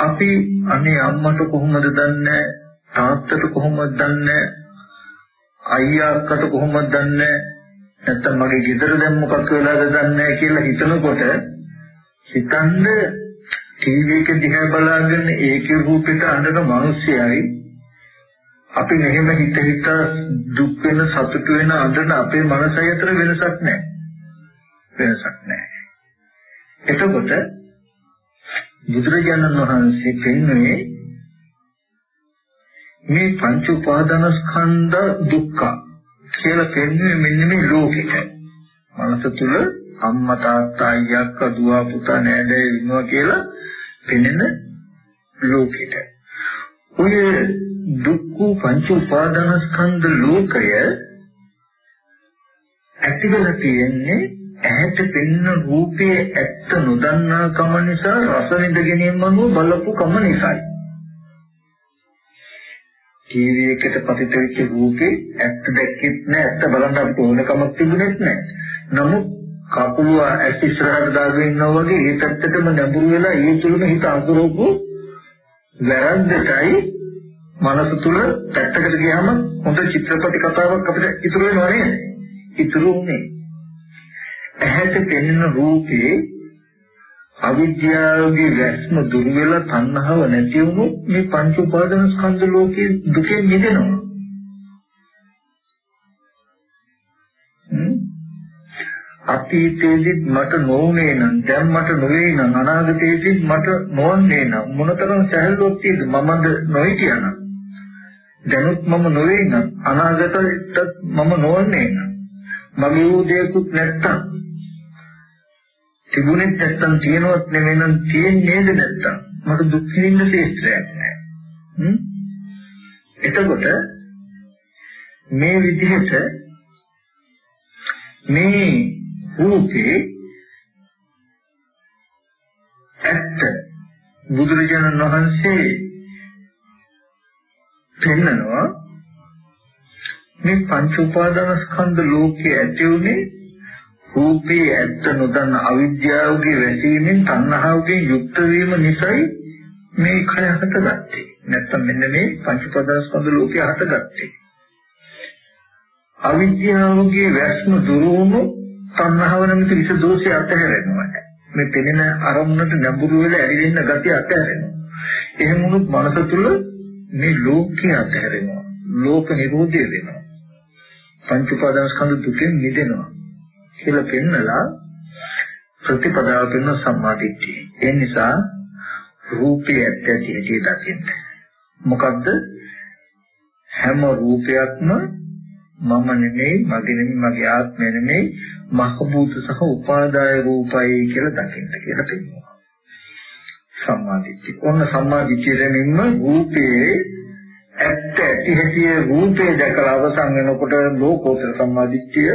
අපි අනේ අම්මට කොහොමද දන්නේ තාත්තට කොහොමද දන්නේ අයියා අක්කට කොහොමද දන්නේ නැත්තම් මගේ ගෙදර දැන් මොකක් වෙලාද දන්නේ කියලා හිතනකොට හිතන්න ටීවී එක දිහා බලාගෙන ඒකේ රූපෙට අඳන මිනිස්සයයි අපි මෙහෙම හිත හිත දුක් වෙන සතුට වෙන අඳන අපේ මනසයි අතර වෙනසක් නැහැ. වෙනසක් නැහැ. එතකොට බුදුරජාණන් වහන්සේ කියන්නේ මේ පංච උපාදානස්කන්ධ දුක්ඛ කියලා කියන්නේ මෙන්න මේ ලෝකෙට. මනස තුල අම්මා තාත්තා අයියා අක්කා දුව පුතා නෑදෑයෝ ඉන්නවා කියලා පෙනෙන ලෝකෙට. ඔය දුක්ඛ පංච උපාදානස්කන්ධ ලෝකය ඇතිවලා තියෙන්නේ ඇහැට පෙනෙන රූපයේ ඇත්ත නොදන්නා කම නිසා රස විඳ ගැනීම අනුව බලපු කම නිසායි. ටීවී එකට පතිත වෙච්ච රූපේ ඇත්ත දැක්කෙත් නෑ ඇත්ත බලන්න අපිට ඕන කමක් තිබුණෙත් නෑ. නමුත් කකුල ඇස් ඉස්සරහට දාගෙන ඉන්නා වගේ ඒ පැත්තටම නැඹුරු වෙලා ඒ තුලම හිත අඳුරපු වැරද්දටයි මනස තුල පැත්තකට ගියාම හොඳ චිත්‍රපට කතාවක් අපිට ඉතුරු වෙනව නේද? ඉතුරු උනේ. ඇහැට පෙනෙන රූපේ අවිද්‍යාවගේ වැස්ම දුර වෙලා තණ්හාව නැති වුණොත් මේ පංච උපාදාන ස්කන්ධ ලෝකයේ දුකෙන් මිදෙනවා. අතීතයේදී මට නොවුනේ නම් දැන් මට නොවේ නම් අනාගතයේදී මට නොවන්නේ නම් මොනතරම් සැහැල්ලුවක් තියෙද? මමද නොහිටියනම් දැනුත් මම නොවේ නම් අනාගතයටත් මම නොවන්නේ නම්. මගේ වූ දෙයක්වත් නැත්තම් තිබුණෙත් නැත්තම් තියෙනවත් නෙවෙයි නම් තියෙන්නේද නැත්තම් මට දුක් විඳින්න ශේත්‍රයක් නැහැ. එතකොට මේ විදිහට මේ රූපේ ඇත්ත බුදුරජාණන් වහන්සේ පෙන්නනවා මේ පංච උපාදානස්කන්ධ ලෝකයේ ඇති උනේ රූපේ ඇත්ත නොදන්න අවිද්‍යාවගේ වැසීමෙන් තණ්හාවකින් යුක්ත වීම නිසායි මේ කය හටගත්තේ. නැත්තම් මෙන්න මේ පංච උපාදානස්කන්ධ ලෝකයේ හටගත්තේ. අවිද්‍යාවගේ වැස්ම දුරු වුණු තණ්හාව නැමැති විස දෝෂය අතහැරෙනවා. මේ පෙනෙන අරමුණට නැඹුරු වෙලා ඇරිෙන්න ගතිය අතහැරෙනවා. එහෙම වුණොත් මනස තුල මේ ලෝකේ අතහැරෙනවා. ලෝක නිරෝධය වෙනවා. පංච උපාදානස්කන්ධ දුකෙන් මිදෙනවා කියලා පෙන්නලා ප්‍රතිපදාව කරන සම්මාදිට්ඨිය. ඒ නිසා රූපේ ඇත්ත ඇති හැටි දකින්න. මොකද්ද? හැම රූපයක්ම මම නෙමෙයි, මගේ නෙමෙයි, මගේ ආත්මය නෙමෙයි, මහ භූත සහ උපාදාය රූපයි කියලා දකින්න කියලා පෙන්නනවා. සම්මාදිට්ඨිය. ඔන්න සම්මාදිට්ඨියෙන්ම රූපේ ඇත්ත ඇති හැටි රූපේ දැකලා අවසන් වෙනකොට ලෝකෝත්තර සම්මාදිට්ඨිය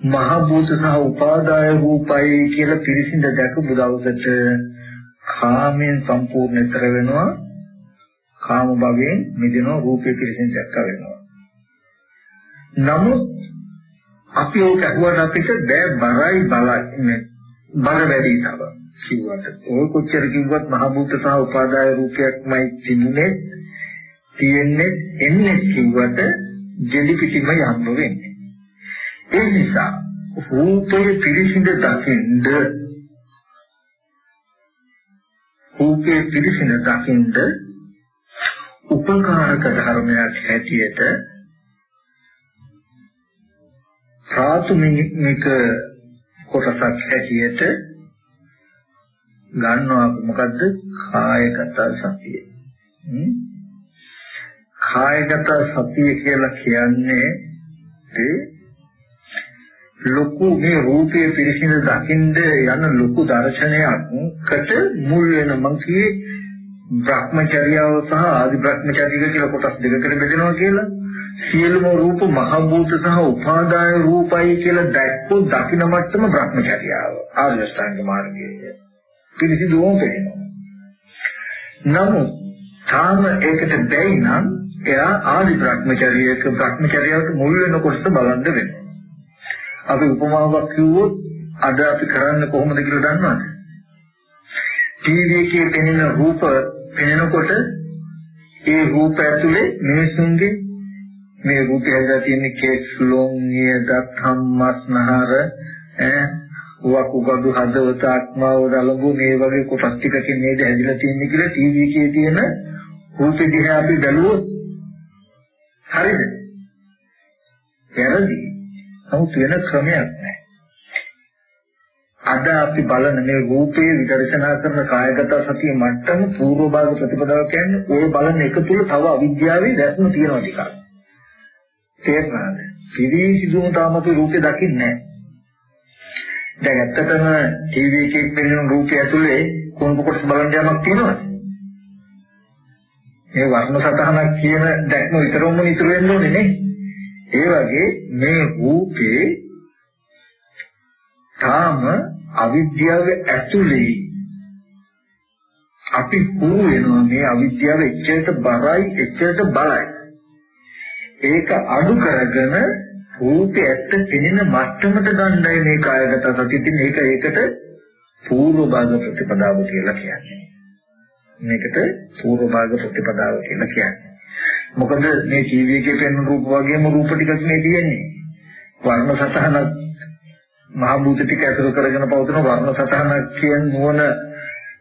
මහ භූත සහ උපාදාය රූපයි කියලා පිරිසිඳ දැකපු දවසට කාමයෙන් සම්පූර්ණතර වෙනවා. කාම භවයෙන් මිදෙනවා රූපේ පිරිසිඳ දැක්ක වෙනවා. නමුත් අපි ඕක අහුවට අපිට බෑ බරයි බලන්නේ බර වැඩි තමයි කිව්වට. ඔය කොච්චර කිව්වත් මහ භූත සහ උපාදාය රූපයක්මයි තිබුණේ තියෙන්නේ එන්නේ කිව්වට දෙලි පිටිම යන්න වෙන්නේ. ඒ නිසා රූපේ පිරිසිඳ දකින්ද රූපේ පිළිසින දකින්ද උපකාරක ධර්මයක් හැටියට ප්‍රාථමික කොටසක් හැටියට ගන්නවා මොකද්ද කායගත සතිය. කායගත සතිය කියලා කියන්නේ ලොකු මේ රූපයේ පිරිසිදු දකින්ද යන ලොකු දර්ශනයක්කට මුල් වෙන මං කියේ භ්‍රමචර්යාව සහ ආදි භ්‍රමචර්ය කියලා කොටස් දෙකකට බෙදෙනවා කියලා. සියලුම රූප මහ භූත සහ උපාදාය රූපයි කියලා දැක්කොත් දකින්න මට්ටම භ්‍රමචර්යාව ආර්ය ශ්‍රාංග මාර්ගයේ. පිළිසිදුවම පේනවා නමුත් තාම ඒකට බැයි නම් එයා ආදි භ්‍රමචර්යයක භ්‍රමචර්යාවට මුල් වෙන කොටස බලන්න වෙනවා. අපි උපමාවක් කිව්වොත් අද අපි කරන්නේ කොහොමද කියලා දන්නවද? ටීවී එකේ පෙනෙන රූප පෙනෙනකොට ඒ රූප ඇතුලේ මිනිසුන්ගේ මේ රූපය හැදලා තියෙන කේස් ලොම් නියදත් හම්මස් නහර ඈ වකුගඩු හදවත ආත්මාව දලඟු මේ වගේ කොටස් ටිකකින් නේද හැදිලා තියෙන්නේ කියලා ටීවී එකේ තියෙන රූප දිහා අපි බැලුවොත් හරිද? වැරදි. නමුත් වෙන ක්‍රමයක් නැහැ. අද අපි බලන මේ රූපේ විදර්ශනා කරන කායගත සතිය මට්ටම පූර්ව භාග ප්‍රතිපදාව කියන්නේ ওই බලන එක තුල තව අවිද්‍යාවේ දැක්ම තියෙනවා ටිකක්. තේරුණාද? පිළිසිදුම තාම අපි රූපේ දකින්නේ නැහැ. දැන් ඇත්තටම ටීවී එකේ පෙනෙන රූපය ඇතුලේ කොහොම කොටස් බලන්න යමක් තියෙනවද? මේ වර්ණ සතහනක් කියන දැක්ම විතරම ඉතුරු වෙන්න ඕනේ නේ. ඒ වගේ මේ රූපේ තාම අවිද්‍යාව ඇතුලේ අපි හුරු වෙනවා මේ අවිද්‍යාව එච්චරට බරයි එච්චරට බලයි. ඒක අඩු කරගෙන රූපේ ඇත්ත පෙනෙන මට්ටමට ගන්නයි මේ කායගත සතියින් ඒක ඒකට පූර්ව භාග ප්‍රතිපදාව කියලා කියන්නේ. මේකට පූර්ව භාග ප්‍රතිපදාව කියලා කියන්නේ. මොකද මේ ටීවී එකේ පෙනෙන රූප වගේම රූප ටිකක් මේ තියෙන්නේ. වර්ණ සතහන මහ භූත ටික ඇතුළු කරගෙන පවතින වර්ණ සතහන කියන නුවණ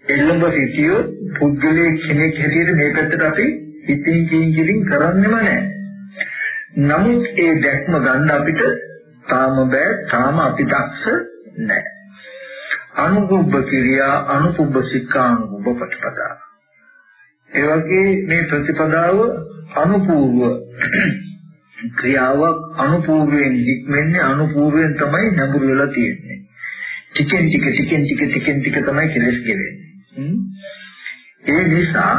එල්ලඹ සිටියෝ පුද්ගලයේ කෙනෙක් හැටියට මේ පැත්තට අපි හිතින් කිංකිලින් කරන්නෙම නැහැ. නමුත් ඒ දැක්ම ගන්න අපිට තාම බෑ තාම අපි දක්ෂ නැහැ. අනුභව කිරියා අනුභව සික්ඛානුභව ප්‍රතිපදා. ඒ වගේ මේ ප්‍රතිපදාව අනුපූර්ව ක්‍රියාවක් අනුපූර්වයෙන් හික්මන්නේ අනුපූර්වයෙන් තමයි නැඹුරු වෙලා තියෙන්නේ. ටිකෙන් ටික ටිකෙන් ටික ටිකෙන් ටික තමයි කෙලස් කෙරෙන්නේ. ඒ නිසා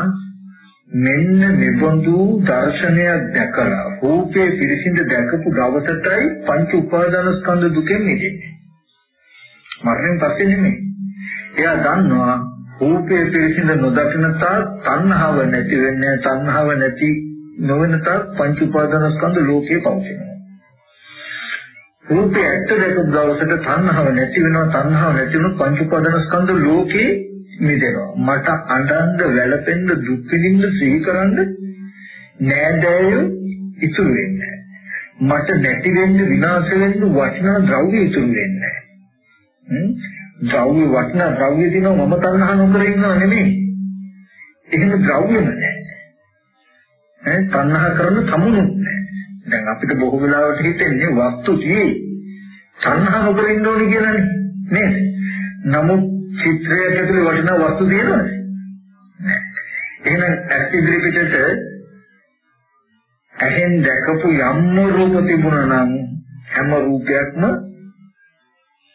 මෙන්න මෙබඳු දර්ශනයක් දැකලා රූපේ පිරිසිඳ දැකපු දවසටයි පංච උපාදාන ස්කන්ධ දුකෙන් මිදෙන්නේ. මරණයෙන් පස්සේ නෙමෙයි. එයා දන්නවා රූපේ පිරිසිඳ නොදකින තාක් තණ්හාව නැති වෙන්නේ තණ්හාව නැති නොවන තාක් පංච උපාදානස්කන්ධ ලෝකේ පවතිනවා. රූපේ ඇත්ත දැක දවසට තණ්හාව නැති වෙනවා තණ්හාව නැති වෙන පංච උපාදානස්කන්ධ ලෝකේ මිදෙනවා. මට අඬන්න වැළපෙන්න දුක් විඳින්න සිහි කරන්න නෑදෑයෝ ඉතුරු වෙන්නේ මට නැති වෙන්න විනාශ වෙන්න වටිනා ද්‍රව්‍ය ඉතුරු වෙන්නේ නැහැ. ද්‍රව්‍ය වටිනා ද්‍රව්‍ය දිනව මම තණ්හා නොකර ඉන්නව නෙමෙයි. එහෙම ද්‍රව්‍යම නැහැ. ඈ තණ්හා කරන සමුනුත් නැහැ. දැන් අපිට බොහෝ වෙලාවට හිතෙන්නේ වස්තු ජී තණ්හා නොකර ඉන්න ඕනේ කියලානේ. නේද? නමුත් චිත්‍රයක් ඇතුලේ වටිනා වස්තු තියෙනවද? නැහැ. එහෙනම් ඇස් ඉදිරි පිටට ඇහෙන් දැකපු යම් රූප තිබුණා නම් හැම රූපයක්ම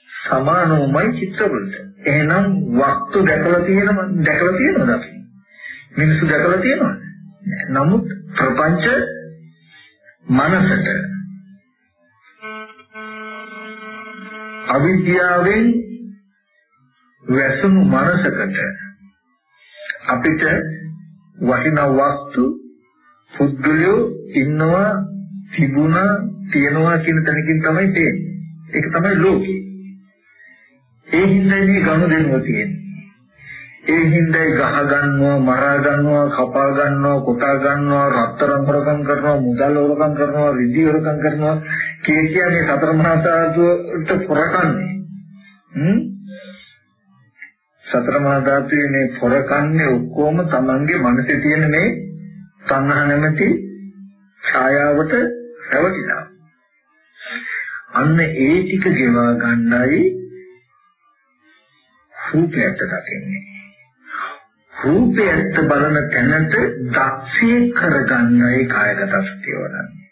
සමානවමයි චිත්‍රවලට. එහෙනම් වස්තු දැකලා තියෙනවද? දැකලා තියෙනවද අපි? මිනිස්සු දැකලා තියෙනවද? නමුත් ප්‍රපංච මනසට අවිද්‍යාවෙන් වැසුණු මනසකට අපිට වටිනා වස්තු පුද්ගලයෝ ඉන්නවා තිබුණා තියනවා කියන තැනකින් තමයි තේරෙන්නේ. ඒක තමයි ලෝකේ. ඒ හින්දා මේ ගනුදෙනුව තියෙන්නේ. ඒ හින්දායි ගහ ගන්නවා මරා ගන්නවා කපා ගන්නවා කොටා ගන්නවා රත්තරන් හොරකම් කරනවා මුදල් හොරකම් කරනවා රිදි හොරකම් කරනවා කිය කියන්නේ සතර මහා ධාතුවට හොරකන්නේ හ්ම් සතර මහා ධාතුවේ මේ පොරකන්නේ ඔක්කොම තමන්ගේ මනසේ තියෙන මේ තණ්හා නැමැති ඡායාවට රැවටිලා. අන්න ඒ ටික ගෙවා ගන්නයි රූපයට දකින්නේ. රූපයට බලන තැනට දක්ෂී කරගන්නයි කායගත සතිය වඩන්නේ.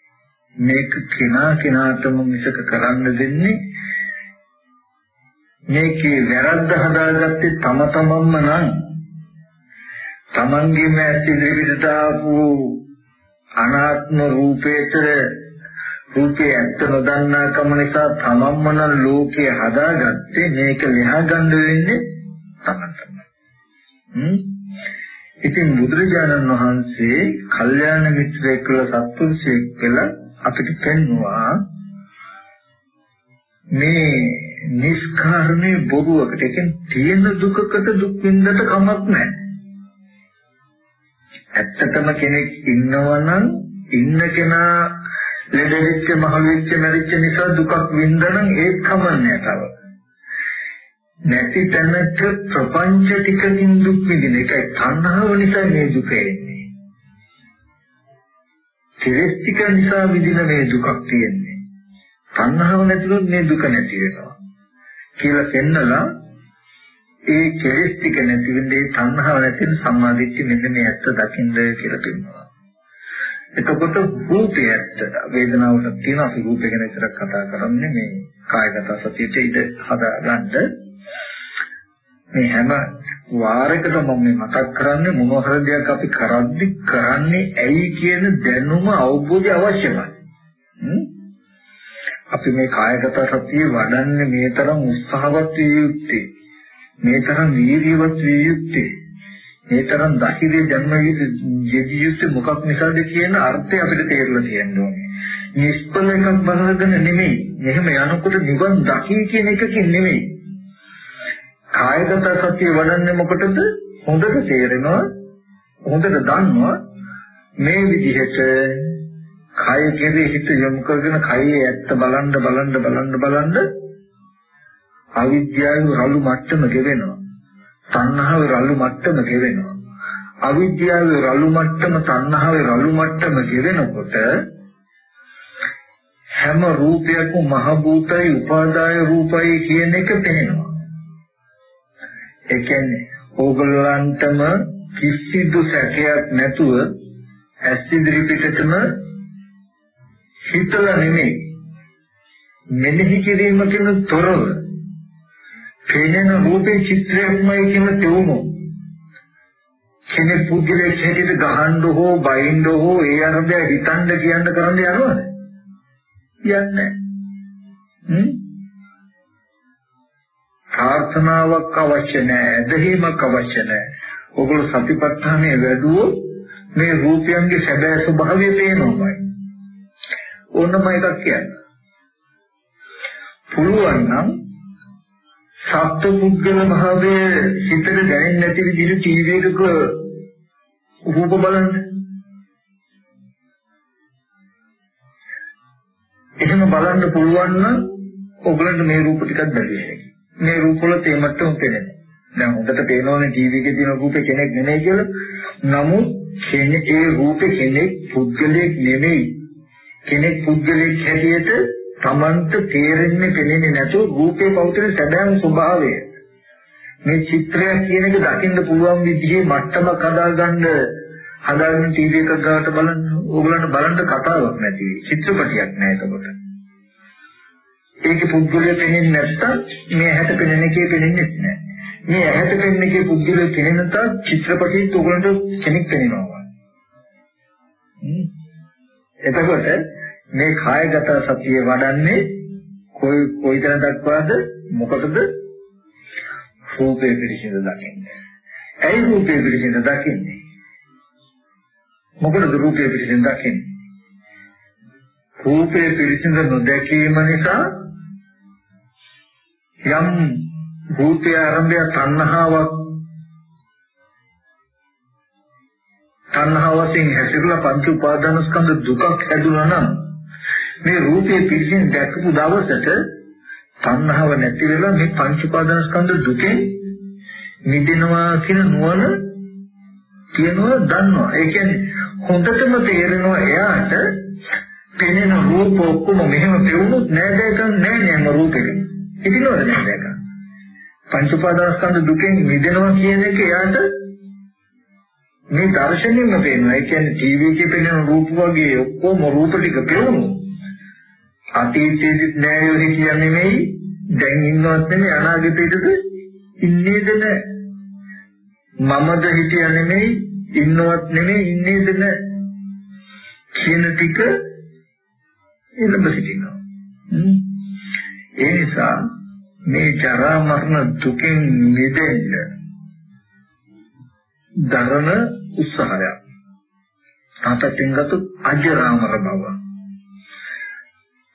මේක කෙනා කෙනාටම මිසක කරන්න දෙන්නේ මේකේ වැරද්ද හදාගත්තේ තම තමන්ම නම් තමන්ගේම ඇති දෙවිදට ආපු අනාත්ම රූපේට රූපේ ඇත්ත නොදන්නා කම නිසා තමන්ම නම් ලෝකේ හදාගත්තේ මේක ලියා ගන්න වෙන්නේ තමන් තමයි. ඉතින් බුදුරජාණන් වහන්සේ කල්යාණ මිත්‍රයෙක් කියලා සත්පුරුෂයෙක් කියලා අපිට පෙන්වුවා මේ නිස්කාරණේ බොරුවකට එකෙන් තියෙන දුකකට දුක් විඳට කමක් නැහැ. ඇත්තටම කෙනෙක් ඉන්නවනම් ඉන්න කෙනා ලෙඩ වෙච්ච මහලු වෙච්ච මැරිච්ච නිසා දුකක් විඳනනම් ඒත් කමන්නේ තව. නැති තැනක ප්‍රපංච ටිකකින් දුක් විඳින එකයි තණ්හාව නිසා මේ දුක එන්නේ. කෙලෙස්තික නිසා විඳින මේ දුකක් තියෙන්නේ. තණ්හාව නැතිවෙත් මේ දුක නැති වෙනවා. කියලා පෙන්නලා ඒ කෙලෙස් ටික නැති වෙන්නේ තණ්හාව නැති වෙන සම්මාදිට්ඨිය මෙන්න මේ ඇත්ත දකින්න කියලා පෙන්නනවා. එතකොට රූපය ඇත්ත වේදනාවක් තියෙනවා අපි රූපය ගැන විතරක් කතා කරන්නේ මේ කායගත සතියට ඉඳ හදාගන්න මේ හැම වාරයකටම මම මතක් කරන්නේ මොන හරි දෙයක් අපි කරද්දි කරන්නේ ඇයි කියන දැනුම අවබෝධය අවශ්‍යමයි. අපි මේ කායගත සතිය වඩන්නේ මේ තරම් උත්සාහවත් විය යුත්තේ මේ තරම් වීර්යවත් විය යුත්තේ මේ තරම් දහිරේ ජන්ම යෙදිය යුත්තේ මොකක් නිසාද කියන අර්ථය අපිට තේරලා තියෙන්න ඕනේ. නිෂ්පල එකක් බලගෙන නෙමෙයි. මෙහෙම යනකොට නිවන් දකි කියන එකකින් නෙමෙයි. කායගත සතිය වඩන්නේ මොකටද? හොඳට තේරෙනවා හොඳට දන්නවා මේ විදිහට කය කෙරේ හිත යොමු කරගෙන කයේ ඇත්ත බලන්න බලන්න බලන්න බලන්න අවිද්‍යාවේ රළු මට්ටම ගෙවෙනවා. තණ්හාවේ රළු මට්ටම ගෙවෙනවා. අවිද්‍යාවේ රළු මට්ටම තණ්හාවේ රළු මට්ටම ගෙවෙනකොට හැම රූපයක්ම මහ භූතයි උපාදාය රූපයි කියන එක පේනවා. ඒ කියන්නේ ඕගොල්ලන්ටම කිසිදු සැකයක් නැතුව ඇස් ඉදිරි පිටතම හිතලා නෙමෙයි. මෙනෙහි කිරීමකින් තොරව පෙනෙන රූපේ චිත්‍රයක්මයි කියන තේරුම කෙනෙක් පුද්ගලයෙක් හැටියට ගහන්න හෝ බයින්න හෝ ඒ අරබය හිතන්න කියන්න කරන්න යනවද? යන්නේ හ්ම්? ප්‍රාර්ථනාවක් අවශ්‍ය නැහැ, ඇදහිීමක් අවශ්‍ය නැහැ. ඔගොල්ලෝ සතිපට්ඨානය වැඩුවොත් මේ රූපයන්ගේ සැබෑ ස්වභාවය පේනවාමයි. ඕනම එකක් කියන්න. පුළුවන් නම් සත්පුද්ගල භාවයේ හිතට දැනෙන්නේ නැති විදිහට ටීවී එකක රූප බලන්න. එහෙම බලන්න පුළුවන් නම් ඔයගලන්ට මේ රූප ටිකක් බැලුවේ හැකියි. මේ රූප වල තේමට්ටම පේනවා. දැන් හොඳට පේනවනේ ටීවී එකේ තියෙන රූපේ කෙනෙක් නෙමෙයි කියලා. නමුත් කෙනෙක් ඒ රූපේ කෙනෙක් පුද්ගලයෙක් නෙමෙයි. කෙනෙක් පුද්ගලයෙක් හැටියට Tamanට තේරෙන්නේ පෙනෙන්නේ නැතුව රූපේ පෞතන සැබෑම ස්වභාවය. මේ චිත්‍රය කියන එක දකින්න පුළුවන් විදිහේ මට්ටමක් හදාගන්න හදාගෙන ටීවී එකක් ගාවට බලන්න ඕගලන්ට බලන්න කතාවක් නැති චිත්‍රපටියක් නෑ එතකොට. ඒකේ පුද්ගලය පෙනෙන්නේ නැත්තම් මේ ඇහැට පෙනෙන එකේ පෙනෙන්නේ නැහැ. මේ ඇහැට පෙනෙන එකේ පුද්ගලය පෙනෙන තා චිත්‍රපටියේ උගලන්ට කෙනෙක් පෙනෙනවා. එතකොට මේ කායගත සතිය වඩන්නේ කොයි කොයිතරම් දක්වාද මොකටද රූපේ පිළිසිඳ දකින්නේ. ඇයි රූපේ පිළිසිඳ දකින්නේ? මොකටද රූපේ පිළිසිඳ දකින්නේ? රූපේ පිළිසිඳ නොදැකීම නිසා යම් භූතය ආරම්භය තණ්හාවක් තණ්හාවෙන් හැසිරලා පංච උපාදානස්කන්ධ දුකක් හැදුනා නම් මේ රූපයේ පිළිසින් දැකපු දවසට තණ්හාව නැති වෙලා මේ පංච උපාදානස්කන්ධ දුකෙන් මිදෙනවා කියන නුවණ කියනවා දන්නවා. ඒ කියන්නේ හොඳටම තේරෙනවා එයාට පෙනෙන රූප ඔක්කොම මෙහෙම පෙවුනොත් නෑදෑකම් නෑ නෑම රූපෙක. හිතනවද නෑදෑකම්? පංච උපාදානස්කන්ධ දුකෙන් මිදෙනවා කියන එක එයාට මේ දර්ශනයෙන්ම පේනවා. ඒ කියන්නේ ටීවී එකේ පෙනෙන රූප වගේ ඔක්කොම රූප ටික පෙවුණු. අතීතයේදීත් නෑ යෝනි කියන්නේ නෙමෙයි. දැන් ඉන්නවත් නෙමෙයි අනාගතයේදද ඉන්නේද නෑ. මමද හිතිය නෙමෙයි ඉන්නවත් නෙමෙයි ඉන්නේද නෑ. කියන ටික එළඹ සිටිනවා. ඒ නිසා මේ ජරා මරණ දුකෙන් මිදෙන්න දරන උත්සාහයක්. තාතෙන් ගතු අජරාමර බව.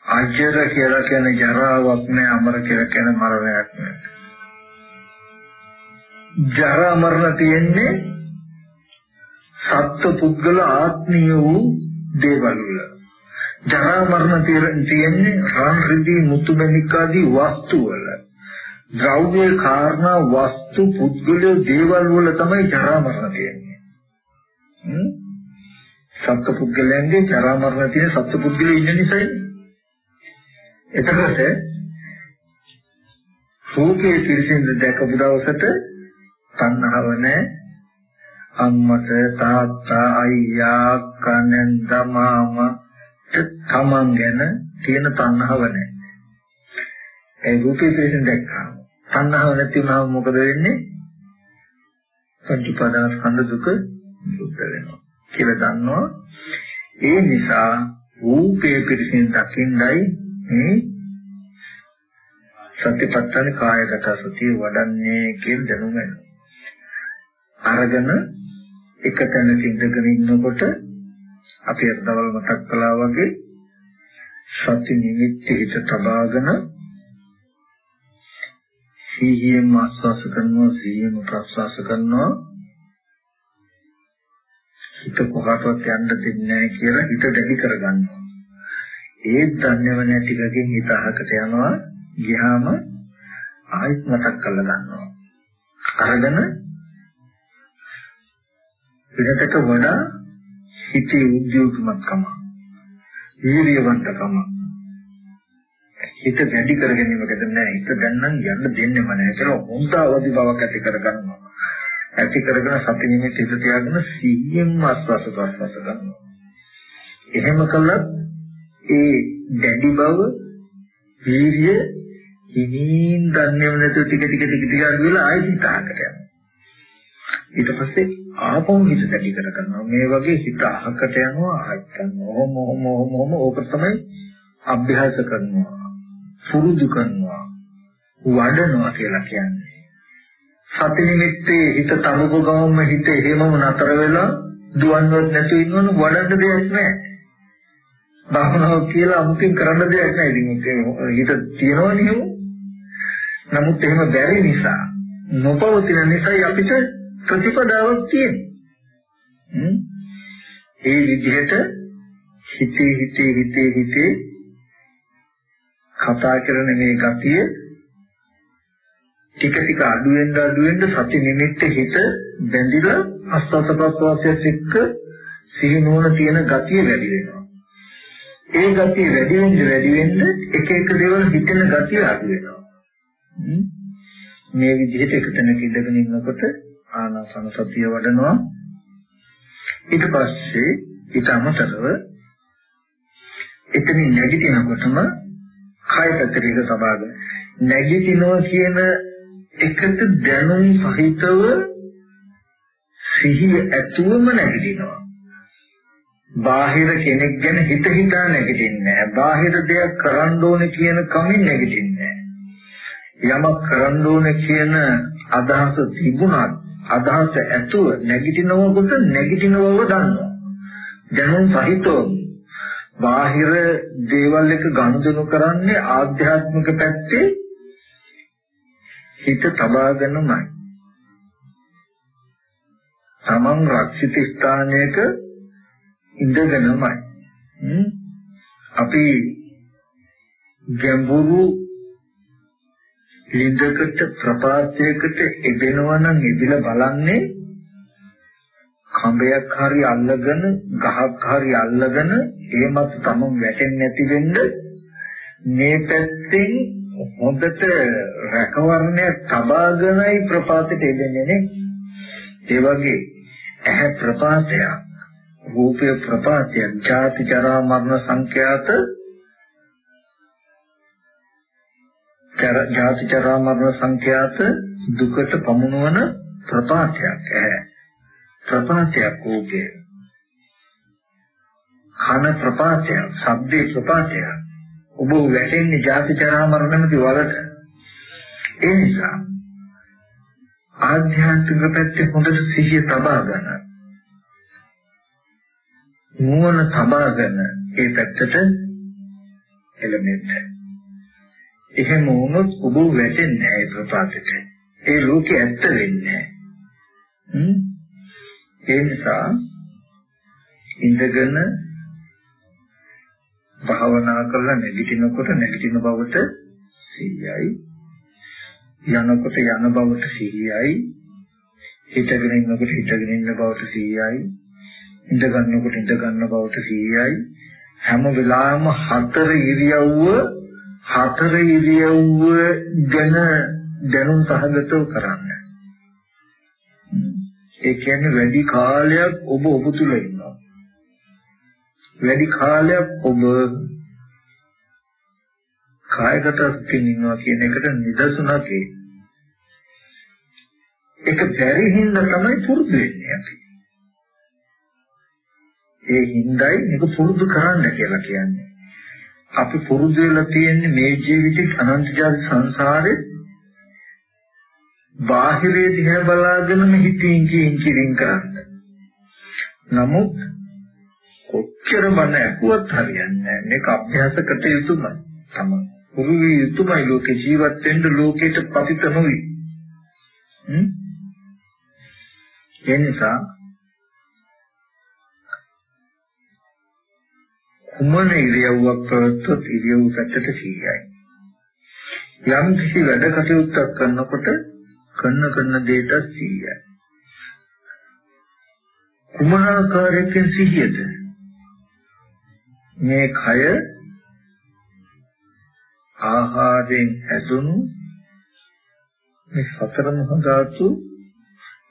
අජර කියලා කියන්නේ ජරාවක් නෑ අමර කියලා කියන්නේ මරණයක් නෑ. ජරා මරණ තියෙන්නේ සත්ව පුද්ගල ආත්මීය වූ දේවල් වල. ජරා මරණ තියෙන්නේ රන් රිදී මුතුමැණික් ආදී වස්තු වල. ද්‍රව්‍ය කාරණා වස්තු පුද්ගල දේවල් වල තමයි ජරා මරණ තියෙන්නේ. හ්ම් සත්ත්ව පුද්ගලයන්ගේ ජරා මරණ තියෙන සත්ත්ව පුද්ගලයෝ ඉන්න නිසායි. එතකොට රූපේ පිරිසිඳ දැකපු දවසට තණ්හාව නැහැ. අම්මට තාත්තා අයියා කනෙන්ද මාමා තමන් ගැන තියෙන තණ්හාව නැහැ. ඒ රූපේ පිරිසිඳ දැක්කම තණ්හාව නැති වුණාම මොකද වෙන්නේ? පංච උපාදානස්කන්ධ දුක දුක් වෙනවා කියලා දන්නවා. ඒ නිසා රූපේ පිරිසින් දකින්නයි මේ සතිපට්ඨාන කායගත සතිය වඩන්නේ කියලා දැනුම වෙනවා. අරගෙන එක තැනක ඉඳගෙන ඉන්නකොට අපි අදවල් මතක් කළා වගේ සති නිමිති හිත තබාගෙන සීහියෙන් ආස්වාස කරනවා සීහියෙන් ප්‍රස්වාස කරනවා. හිත කොහටවත් යන්න දෙන්නේ නැහැ කියලා හිත දෙවි කරගන්නවා. ඒත් දන්නේව නැතිකකින් හිත අහකට යනවා ගියාම ආයෙත් මතක් කරලා ගන්නවා. අරගෙන පිටකට වඩා හිතේ උද්‍යෝගමත්කම වීර්යවන්තකම හිත වැඩි කර ගැනීමකට නෑ හිත දැන් නම් යන්න දෙන්නෙම නෑ කියලා හොඳ අවදි බවක් ඇති කරගන්නවා ඇති කරගෙන සති නිමිති හිත තියාගෙන සිහියෙන් ආස්වාස ප්‍රස්වාස කරනවා එහෙම කළත් ඒ දැඩි බව වීර්ය හිමින් දන්නේම නැතුව ටික ටික ටික ටික අරගෙන ආයෙත් හිතාකට යනවා ඊට පස්සේ ආපහු හිත දැඩි කර ගන්නවා මේ වගේ හිත අහකට යනවා ආයෙත් කරනවා ඔහොම ඔහොම ඔහොම ඕක තමයි අභ්‍යාස කරනවා පුරුදු කරනවා වඩනවා කියලා කියන්නේ. සති නිමිත්තේ හිත තනුක ගමම හිත එහෙමම නතර වෙලා දුවන්නවත් නැතුව ඉන්නවනම් වඩන්න දෙයක් නැහැ. භාවනාව කියලා අමුතින් කරන්න දෙයක් නැහැ. ඉතින් හිත තියනවා නියම. නමුත් එහෙම බැරි නිසා නොපවතින නිසා අපිට ප්‍රතිපදාවක් තියෙනවා. ඒ විදිහට හිතේ හිතේ හිතේ හිතේ කතා කරන මේ ගතිය ටික ටික අඩු වෙන අඩු වෙන සති නිමිත්ත හිත බැඳිලා අස්වාස ප්‍රස්වාසයත් එක්ක සිහි නුවණ තියෙන ගතිය වැඩි වෙනවා. ඒ ගතිය වැඩි වෙන්න වැඩි වෙන්න එක එක දේවල් හිතෙන ගතිය අඩු වෙනවා. මේ විදිහට එක තැනක ඉඳගෙන ඉන්නකොට ආනාපාන සතිය වඩනවා. ඊට පස්සේ ඊට අමතරව එතනින් නැගිටිනකොටම කය පැත්තට සබාගෙන නැගිටිනවා කියන එකට දැනුම් සහිතව සිහිය ඇතුවම නැගිටිනවා. බාහිර කෙනෙක් ගැන හිත හිතා නැගිටින්නේ නැහැ. බාහිර දෙයක් කරන්න ඕනේ කියන කමින් නැගිටින්නේ නැහැ. යමක් කරන්න ඕනේ කියන අදහස තිබුණත් අදහස ඇතුව නැගිටිනවකොට නැගිටිනවව දන්නවා. දැනුම් සහිතව බාහිර දේවල් එක ගනුදෙනු කරන්නේ ආධ්‍යාත්මික පැත්තේ හිත තබාගෙනමයි. තමන් රක්ෂිත ස්ථානයක ඉඳගෙනමයි. අපි ගැඹුරු ලින්දකට ප්‍රපාතයකට එබෙනවා නම් එබිලා බලන්නේ කඹයක් හරි අල්ලගෙන ගහක් හරි අල්ලගෙන ඒ මත තමන් වැටෙන්නේ නැති වෙන්න මේ පැත්තෙන් හොඳට රැකවරණය තබාගෙනයි ප්‍රපාතයට එදෙන්නේ නේ. ඒ වගේ ඇහැ ප්‍රපාතයක් රූපය ප්‍රපාතයක් ජාති ජරා මරණ සංඛ්‍යාත ජාති ජරා මරණ සංඛ්‍යාත දුකට පමුණවන ප්‍රපාතයක් ඇහැ. ප්‍රපාතයක් රූපය. කන ප්‍රපාතයක් ශබ්දේ ප්‍රපාතයක්. ඔබ වැටෙන්නේ ජාති ජරා මරණ නැති වලට. ඒ නිසා ආධ්‍යාත්මික පැත්තේ හොඳට සිහිය තබා ගන්න. නුවණ තබාගෙන ඒ පැත්තට එළමෙන්න එහෙම වුණොත් ඔබ වැටෙන්නේ නැහැ ප්‍රපාතයට. ඒ ලෝකේ ඇත්ත වෙන්නේ නැහැ. ඒ නිසා ඉඳගෙන භාවනා කරලා නැගිටිනකොට නැගිටින බවට සිහියයි. යනකොට යන බවට සිහියයි. හිටගෙන ඉන්නකොට හිටගෙන ඉන්න බවට සිහියයි. ඉඳ ගන්නකොට ඉඳ ගන්න බවට සිහියයි. හැම වෙලාවෙම හතර ඉරියව්ව හතර ඉරියව්ව ගැන දැනුම් සහගතව කරන්න. ඒ කියන්නේ වැඩි කාලයක් ඔබ ඔබ තුල ඉන්නවා. වැඩි කාලයක් ඔබ කායගත ස්ථිතින් ඉන්නවා කියන එකට නිදසුනක් ඒ. ඒක බැරි හින්දා තමයි පුරුදු වෙන්නේ අපි. ඒ හින්දායි මේක පුරුදු කරන්න කියලා කියන්නේ. අපි පුරුදු වෙලා තියෙන්නේ මේ ජීවිතේ අනන්ත ජාති සංසාරේ බාහිරේ දිහා බලාගෙනම හිතින් කියින් කිරින් කරන්නේ. නමුත් කොච්චර මන ඇහුවත් හරියන්නේ නැහැ. මේක අභ්‍යාසකට යුතුමයි. තමයි. පුරුවි යුතුමයි ලෝකේ ජීවත් වෙන්න ලෝකෙට පතිත නොවි. හ්ම්? ඒ නිසා කුමන ඉරියව්වක් ප්‍රවත්වොත් ඉරියව් පැත්තට සිහියයි. යම් කිසි වැඩ කටයුත්තක් කරනකොට කරන කරන දෙයට සිහියයි. කුමන ආකාරයකින් සිහියද? මේ කය ආහාරයෙන් හැදුණු මේ සතර මහා ධාතු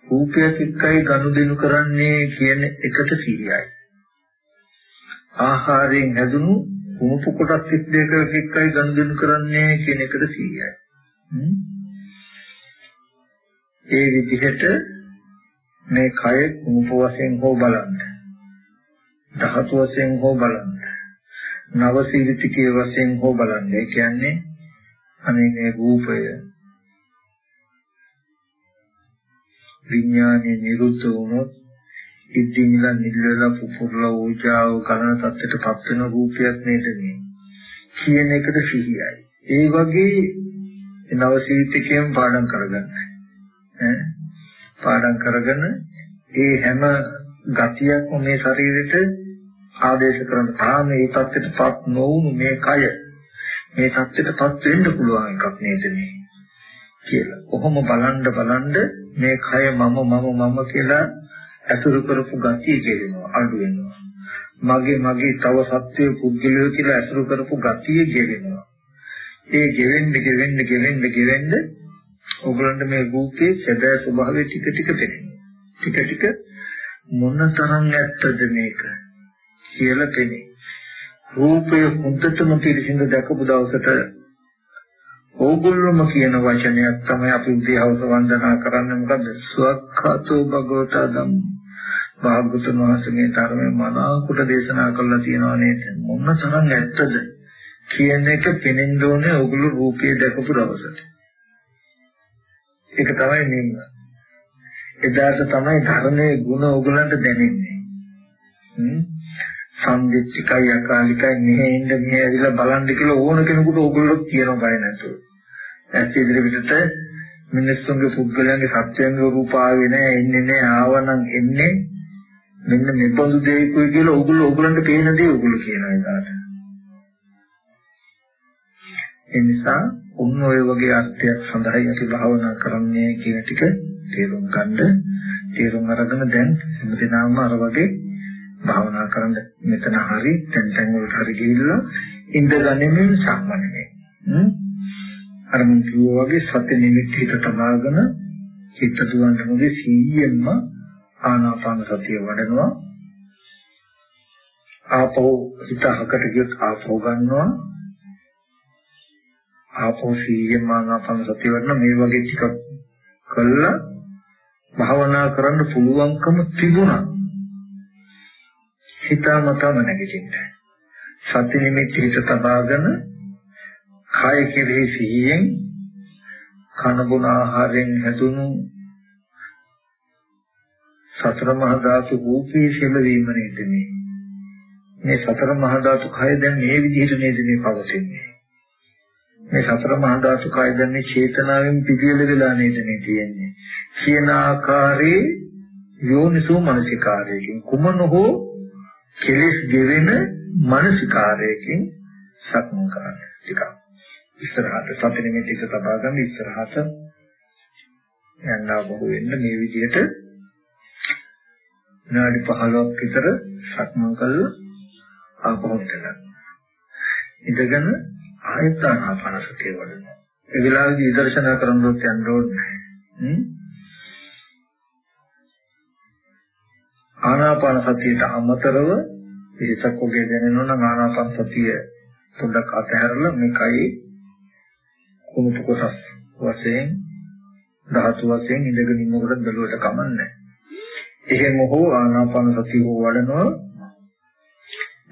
රූපයක් එක්කයි ගනුදෙනු කරන්නේ කියන එකට සිහියයි. ආහාරයෙන් හැදුණු කුණුපු කොටස් 32ක එක්කයි ගනුදෙනු කරන්නේ කියන එකට 100යි. ඒ විදිහට මේ කය කුණුපු වශයෙන් හෝ බලන්න. ධාතු වශයෙන් හෝ බලන්න. නවසීලිතිකයේ වශයෙන් හෝ බලන්න. ඒ කියන්නේ අනේ මේ රූපය විඥානේ නිරුද්ධ වුණොත් ඉදිමිලා නිල්ලලා පුපුරලා ඕජාව කරන තත්ත්වයට පත් වෙන රූපයක් නේද මේ? කියන එකට සිහියයි. ඒ වගේ නවසීතිකයෙන් පාඩම් කරගන්න. ඈ? පාඩම් කරගෙන ඒ හැම ගතියක්ම මේ ශරීරෙට ආදේශ කරන තාම මේ තත්ත්වයටපත් නොවුණු මේ කය මේ තත්ත්වයටපත් වෙන්න පුළුවන් එකක් නේද මේ? කියලා. කොහොම බලන්න බලන්න මේ කය මම මම මම කියලා ඇසුරු කරපු ගතිය ගෙවෙනවා අඩු වෙනවා. මගේ මගේ තව සත්‍ය පුද්ගලයෝ කියලා ඇසුරු කරපු ගතිය ගෙවෙනවා. ඒ ගෙවෙන්න ගෙවෙන්න ගෙවෙන්න ගෙවෙන්න ඔයගලන්ට මේ රූපේ සැබෑ ස්වභාවය ටික ටික පේනවා. ටික ටික මොන තරම් ඇත්තද මේක කියලා පෙනේ. රූපය හොඳටම පිළිසිඳ දැකපු දවසට ඕගොල්ලොම කියන වචනයක් තමයි අපි උදේවස වන්දනා කරන්නේ මොකද්ද? සුවක්ඛතෝ භගවතා ධම්ම. භාග්‍යවතුන් වහන්සේ මේ ධර්මයේ මනාවකට දේශනා කළා තියෙනවා නේද? මොන තරම් ඇත්තද කියන එක පෙනෙන්න ඕනේ ඕගොල්ලෝ රූපේ දැකපු දවසට. ඒක තමයි නින්න. එදාට තමයි ධර්මයේ ගුණ ඕගොල්ලන්ට දැනෙන්නේ. හ්ම් සම්දිච්චකයි අකාලිකයි මෙහෙ ඉන්න මෙහෙ ඇවිල්ලා බලන්න කියලා ඕන කෙනෙකුට ඕගොල්ලෝ කියන බය නැතුව. ඇස් ඉදිරි පිටට මිනිස්සුන්ගේ පුද්ගලයන්ගේ සත්‍යංග රූප ආවේ නැහැ එන්නේ නැහැ ආවනම් එන්නේ මෙන්න මෙබඳු දෙයකුයි කියලා ඕගොල්ලෝ ඕගොල්ලන්ට පේන දේ ඕගොල්ලෝ කියනවා ඒකට. ඒ නිසා උන් ඔය වගේ අර්ථයක් සඳහායි අපි භාවනා කරන්නේ කියන ටික තේරුම් ගන්න තේරුම් අරගෙන දැන් හැමදේම අර වගේ භාවනා කරන්න මෙතන හරි තැන් තැන් වලට හරි ගිහිල්ලා ඉඳගැනීමෙන් සම්මන්නේ අර මම කිව්වා වගේ සති නිමිති හිත තබාගෙන හිත දුවන්න මොකද 100ෙන්ම ආනාපාන සතිය වඩනවා. ආපහු හිත හකට ගියොත් ආපහු ගන්නවා. ආපහු 100ෙන්ම ආනාපාන සතිය වඩන මේ වගේ ටිකක් කළා. භාවනා කරන්න පුළුවන්කම තිබුණා. හිතාමතාම නැගිටින්න. සති නිමිති හිත තබාගෙන කාය කෙරෙහි සිහියෙන් කන බොන ආහාරයෙන් හැදුණු සතර මහා ධාතු රූපී සෙලවීම නේද මේ? මේ සතර මහා ධාතු කය දැන් මේ විදිහට නේද මේ පවතින්නේ? මේ සතර මහා ධාතු කය දැන් මේ චේතනාවෙන් පිළිවෙල වෙලා නේද මේ තියෙන්නේ? කියන ආකාරයේ යෝනිසෝ මනසිකාරයකින් කුමන හෝ කෙලෙස් ගෙවෙන මනසිකාරයකින් සක්මන් කරන්න. ටිකක්. ඉස්සරහට සති නිමිතික තබා ගන්න ඉස්සරහට යන්නා බහුව වෙන්න මේ විදිහට විනාඩි 15ක් විතර සක්මන් කළා ආපහු ඉඳලා ඉඳගෙන ආයත ආනාපානසතිය වඩනවා. ඒ වෙලාවේදී විදර්ශනා කරනකොට යන්න ඕනේ ආනාපාන සතියට අමතරව පිටසක් ඔගේ දැනෙනවා නම් ආනාපාන සතිය පොඩ්ඩක් අතහැරලා මේ කයි කුණුප කොටස් වශයෙන් ධාතු වශයෙන් ඉඳගෙන ඉන්නකොට බැලුවට කමන්නේ. එහෙම හෝ ආනාපාන සතිය හෝ වඩනවා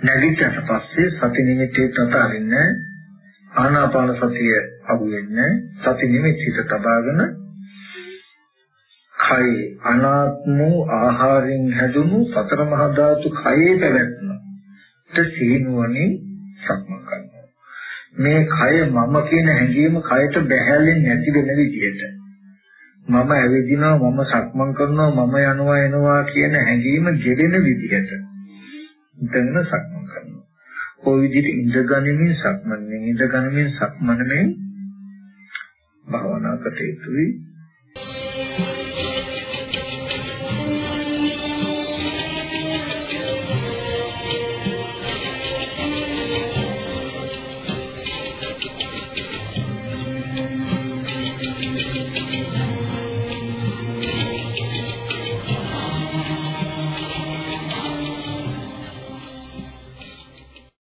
නැගිටට පස්සේ සති නිමිති තතරින්න ආනාපාන සතිය අහු වෙන්නේ සති නිමිතිට තබාගෙන කයි අනාත්ම ආහාරයෙන් හැදුණු සතර මහා ධාතු කයේ පැවැත්ම. ඊට සීනුවනේ සක්මන් කරනවා. මේ කය මම කියන හැඟීම කයට බැහැලෙන්නේ නැති වෙන විදිහට. මම ඇවිදිනවා මම සක්මන් කරනවා මම යනවා එනවා කියන හැඟීම ගෙවෙන විදිහට. ඉතින් සක්මන් කරනවා. ওই විදිහට ඉඳගනිමින් සක්මන්ෙන් ඉඳගනිමින් සක්මන්ෙන් භාවනා කටයුතුයි.